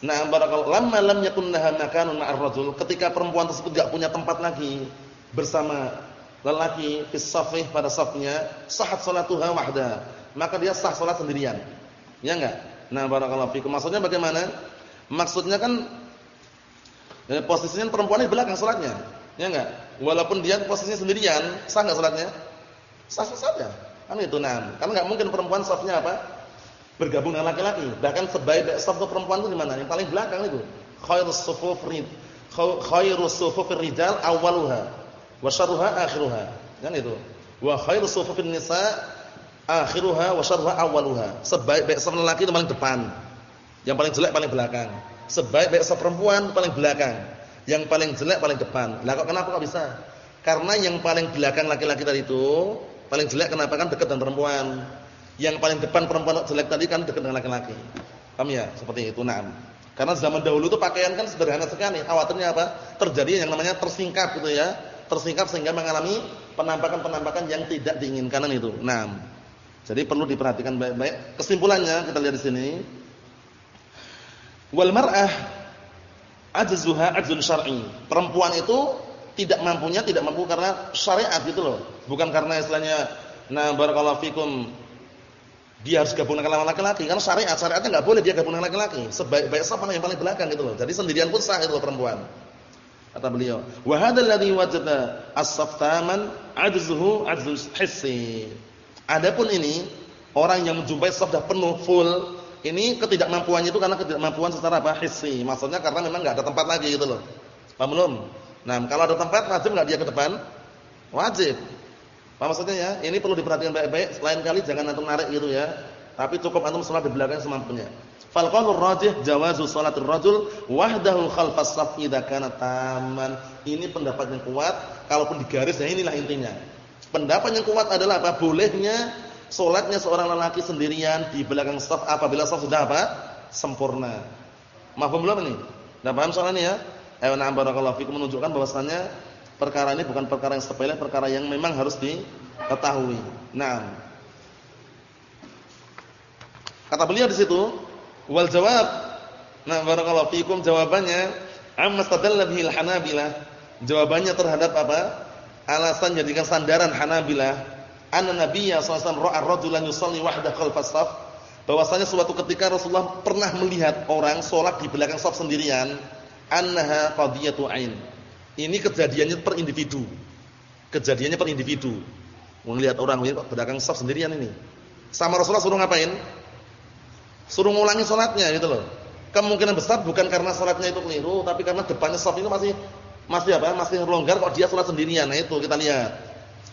Nah, barakallahu lamma lam yakun laha makanun ma'ar rajul. Ketika perempuan tersebut enggak punya tempat lagi bersama lelaki fisafih pada safnya sahat salatuha wahda maka dia sah salat sendirian ya enggak nah barakallahu fikum. Maksudnya bagaimana? Maksudnya kan ya, posisinya perempuan di belakang salatnya ya enggak? Walaupun dia posisinya sendirian sah enggak salatnya sah sah saja. Kan itu nah. Kan enggak mungkin perempuan safnya apa? Bergabung dengan laki-laki. Bahkan sebaik saf perempuan itu di mana yang paling belakang itu. Khairus sufuf khairus sufuf rijal awwaluha wa syarruha akhiruha. Kan itu. Wa khairu sufufin nisa akhiruha wa syarruha awwaluha. Sebaik-baik saf lelaki itu paling depan. Yang paling jelek paling belakang. Sebaik-baik perempuan paling belakang. Yang paling jelek paling depan. Lah kok kenapa kok bisa? Karena yang paling belakang laki-laki tadi itu paling jelek kenapa kan dekat dengan perempuan. Yang paling depan perempuan jelek tadi kan dekat dengan laki-laki. Paham ya? Seperti itu. Naam. Karena zaman dahulu itu pakaian kan sederhana sekali. Khawatirnya apa? Terjadi yang namanya tersingkap gitu ya tersingkap sehingga mengalami penampakan-penampakan yang tidak diinginkan itu. Nah, jadi perlu diperhatikan baik-baik. Kesimpulannya kita lihat di sini. Wal mar'ah ajzuha ajzun syar'i. Perempuan itu tidak mampunya tidak mampu karena syariat gitu loh. Bukan karena istilahnya nah barakallahu fikum dia harus gabung dengan laki-laki karena syariat syariatnya enggak boleh dia gabung dengan laki-laki. Sebaik-baik siapa yang paling belakang gitu loh. Jadi sendirian pun sah itu loh perempuan. Kata beliau, "Wa hadzal ladzi wajada as-saftaman ajzuhu ajzus hissi." Adapun ini orang yang menjumpai saf sudah penuh full, ini ketidakmampuannya itu karena ketidakmampuan secara apa? hissi. Maksudnya karena memang enggak ada tempat lagi gitu loh. Paham belum? Nah, kalau ada tempat wajib enggak dia ke depan? Wajib. Apa maksudnya ya? Ini perlu diperhatikan baik-baik. Lain kali jangan antum narik gitu ya. Tapi cukup antum salat di belakang semampunya. Fal qaulur rajih jawazu salatul rajul wahdahu khalfas saf idza kana taman. Ini pendapat yang kuat kalaupun digaris ya inilah intinya. Pendapat yang kuat adalah apa? Bolehnya salatnya seorang lelaki sendirian di belakang saf apabila saf sudah apa? sempurna. Mahfum belum ini? Sudah paham soal ini ya? Ayo na'am barakallahu fikum menunjukkan bahwasannya perkara ini bukan perkara yang sepele, perkara yang memang harus diketahui. Nah, kata beliau di situ, wal jawab, nah barakallahu fikum jawabannya, amma stadalla bihil hanabilah, jawabannya terhadap apa? Alasan jadikan sandaran hanabilah, anna nabiyya sallallahu alaihi wasallam ra'a rajulan yusalli wahdahu khalfas saf, bahwasanya suatu ketika Rasulullah pernah melihat orang sholat di belakang saf sendirian, annaha qadiyatu ain ini kejadiannya per individu. Kejadiannya per individu. Melihat orang ini pedagang saf sendirian ini. Sama Rasulullah suruh ngapain? Suruh ngulangi sholatnya gitu loh. Kemungkinan besar bukan karena sholatnya itu keliru, tapi karena depannya saf itu masih masih apa? Masih longgar kok dia sholat sendirian. Nah itu kita lihat.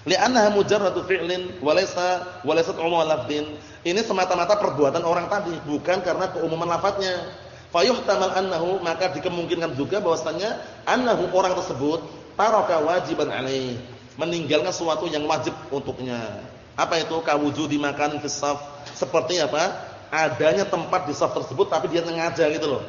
Li'annaha mujarradu fi'lin walaysa walaysat umum lafdin. Ini semata-mata perbuatan orang tadi, bukan karena keumuman lafadznya fayuhtamal annahu maka dikemungkinkan juga bahwasanya annahu orang tersebut taraka wajiban alaih meninggalkan sesuatu yang wajib untuknya apa itu kawujudi makan fi seperti apa adanya tempat di saf tersebut tapi dia sengaja gitu loh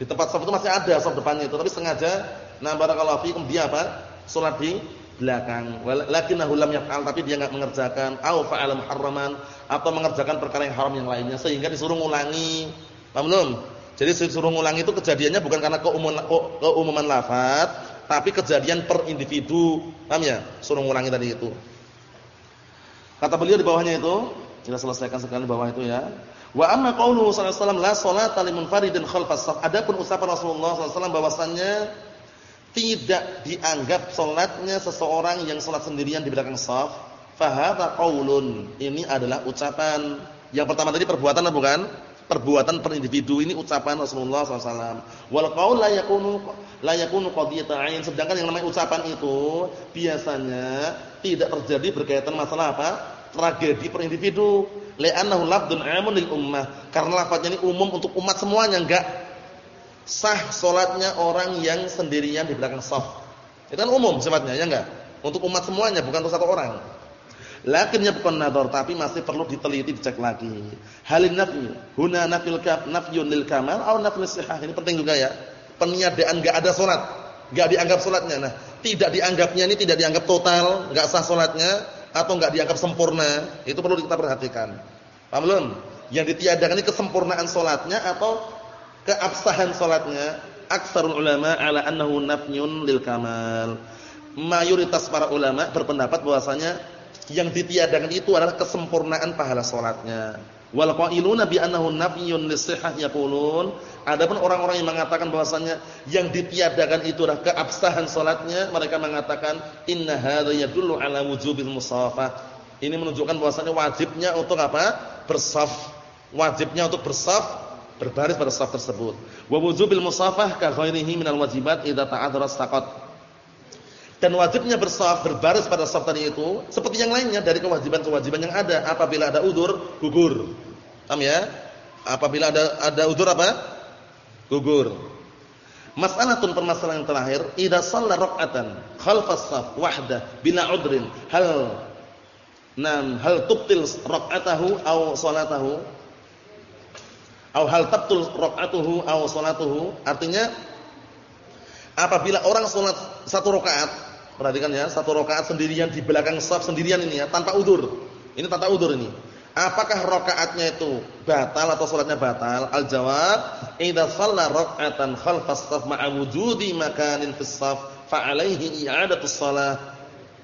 di tempat saf itu masih ada saf depannya itu tapi sengaja nah barakallahu fikum dia apa salat di belakang lakinnahu lam yaf'al tapi dia enggak mengerjakan au fa'ala muharraman atau mengerjakan perkara yang haram yang lainnya sehingga disuruh ngulangi paham belum jadi suruh ngulang itu kejadiannya bukan karena keumuman, keumuman lafaz, tapi kejadian per individu. Paham ya? Suruh ngulangi tadi itu. Kata beliau di bawahnya itu, kita selesaikan sekali bawah itu ya. Wa amma qauluhu sallallahu alaihi wasallam la salata liman faridin khalfas shaf. Adapun ucapan Rasulullah sallallahu alaihi wasallam bahwasannya tidak dianggap salatnya seseorang yang salat sendirian di belakang shaf, fa hadza qaulun. Ini adalah ucapan. Yang pertama tadi perbuatan bukan? perbuatan per individu ini ucapan Rasulullah SAW. Wal qaul la yakunu la yakunu qadiyatan sedangkan yang namanya ucapan itu biasanya tidak terjadi berkaitan masalah apa? tragedi per individu. Li'annahu lafdun 'amun lil ummah. Karena lafaznya ini umum untuk umat semuanya enggak sah salatnya orang yang sendirian di belakang shaf. Itu kan umum sifatnya ya enggak? Untuk umat semuanya bukan untuk satu orang. Lakinnya bukan nador tapi masih perlu diteliti dicek lagi. Halin nafi, huna nafil kaf nafyun lil kamal atau nafil sihah. Ini penting juga ya. Peniadaan enggak ada salat, enggak dianggap salatnya. Nah, tidak dianggapnya ini tidak dianggap total, enggak sah salatnya atau enggak dianggap sempurna. Itu perlu kita perhatikan. Paham belum? Yang ditiadakan ini kesempurnaan salatnya atau keabsahan salatnya. Aksarul ulama ala annahu nafyun lil kamal. Mayoritas para ulama berpendapat bahwasanya yang ditiadakan itu adalah kesempurnaan pahala salatnya. Wal qailuna bi annahu nafyun lisihhah yaqulun. Adapun orang-orang yang mengatakan bahwasanya yang ditiadakan itu adalah keabsahan salatnya, mereka mengatakan inna hadza yadullu ala wujubil musafah. Ini menunjukkan bahwasanya wajibnya untuk apa? Bersaf. Wajibnya untuk bersaf berbaris pada saf tersebut. Wa wujubil musafah ka ghairihi minal wajibat idza ta'adzara saqat dan wajibnya bersaf berbaris pada saf tadi itu seperti yang lainnya dari kewajiban-kewajiban yang ada. Apabila ada udur gugur. Paham ya? Apabila ada ada udur apa? Gugur. Mas'alatun permasalahan yang terakhir idza shalla rak'atan khalfas saf wahdah bila udrin hal nam hal tubtil rak'atahu aw salatahu aw hal tabtul rak'atuhu aw salatuhu artinya apabila orang salat satu rakaat Perhatikan ya, satu rakaat sendirian di belakang shaf sendirian ini ya, tanpa udur. Ini tanpa udur ini. Apakah rakaatnya itu batal atau salatnya batal? Al-jawab, idza shalla rak'atan khalfas shaf ma'a wujudi makanin fis shaf fa 'alaihi i'adatus shalah.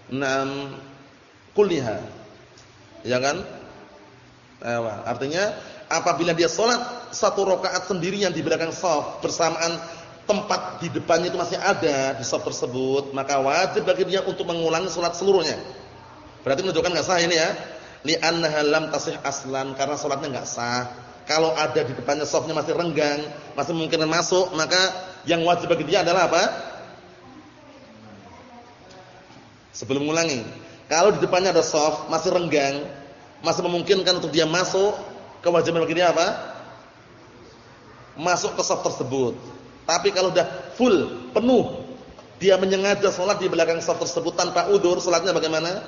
Naam kulliha. Ya kan? Ewa. Artinya apabila dia salat satu rakaat sendirian di belakang shaf bersamaan tempat di depannya itu masih ada di shop tersebut, maka wajib bagi dia untuk mengulangi salat seluruhnya. Berarti menunjukkan enggak sah ini ya. Li'annaha lam tasih aslan karena salatnya enggak sah. Kalau ada di depannya shopnya masih renggang, masih mungkin masuk, maka yang wajib bagi dia adalah apa? Sebelum mengulangi. Kalau di depannya ada soft, masih renggang, masih memungkinkan untuk dia masuk, kewajiban bagi dia apa? Masuk ke soft tersebut. Tapi kalau sudah full, penuh, dia menyengaja sholat di belakang soft tersebut tanpa udur, sholatnya bagaimana?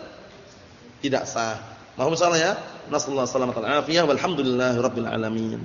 Tidak sah. Mohon misalnya ya. Nasallahu alaihi wasallam. Walhamdulillahirabbil alamin.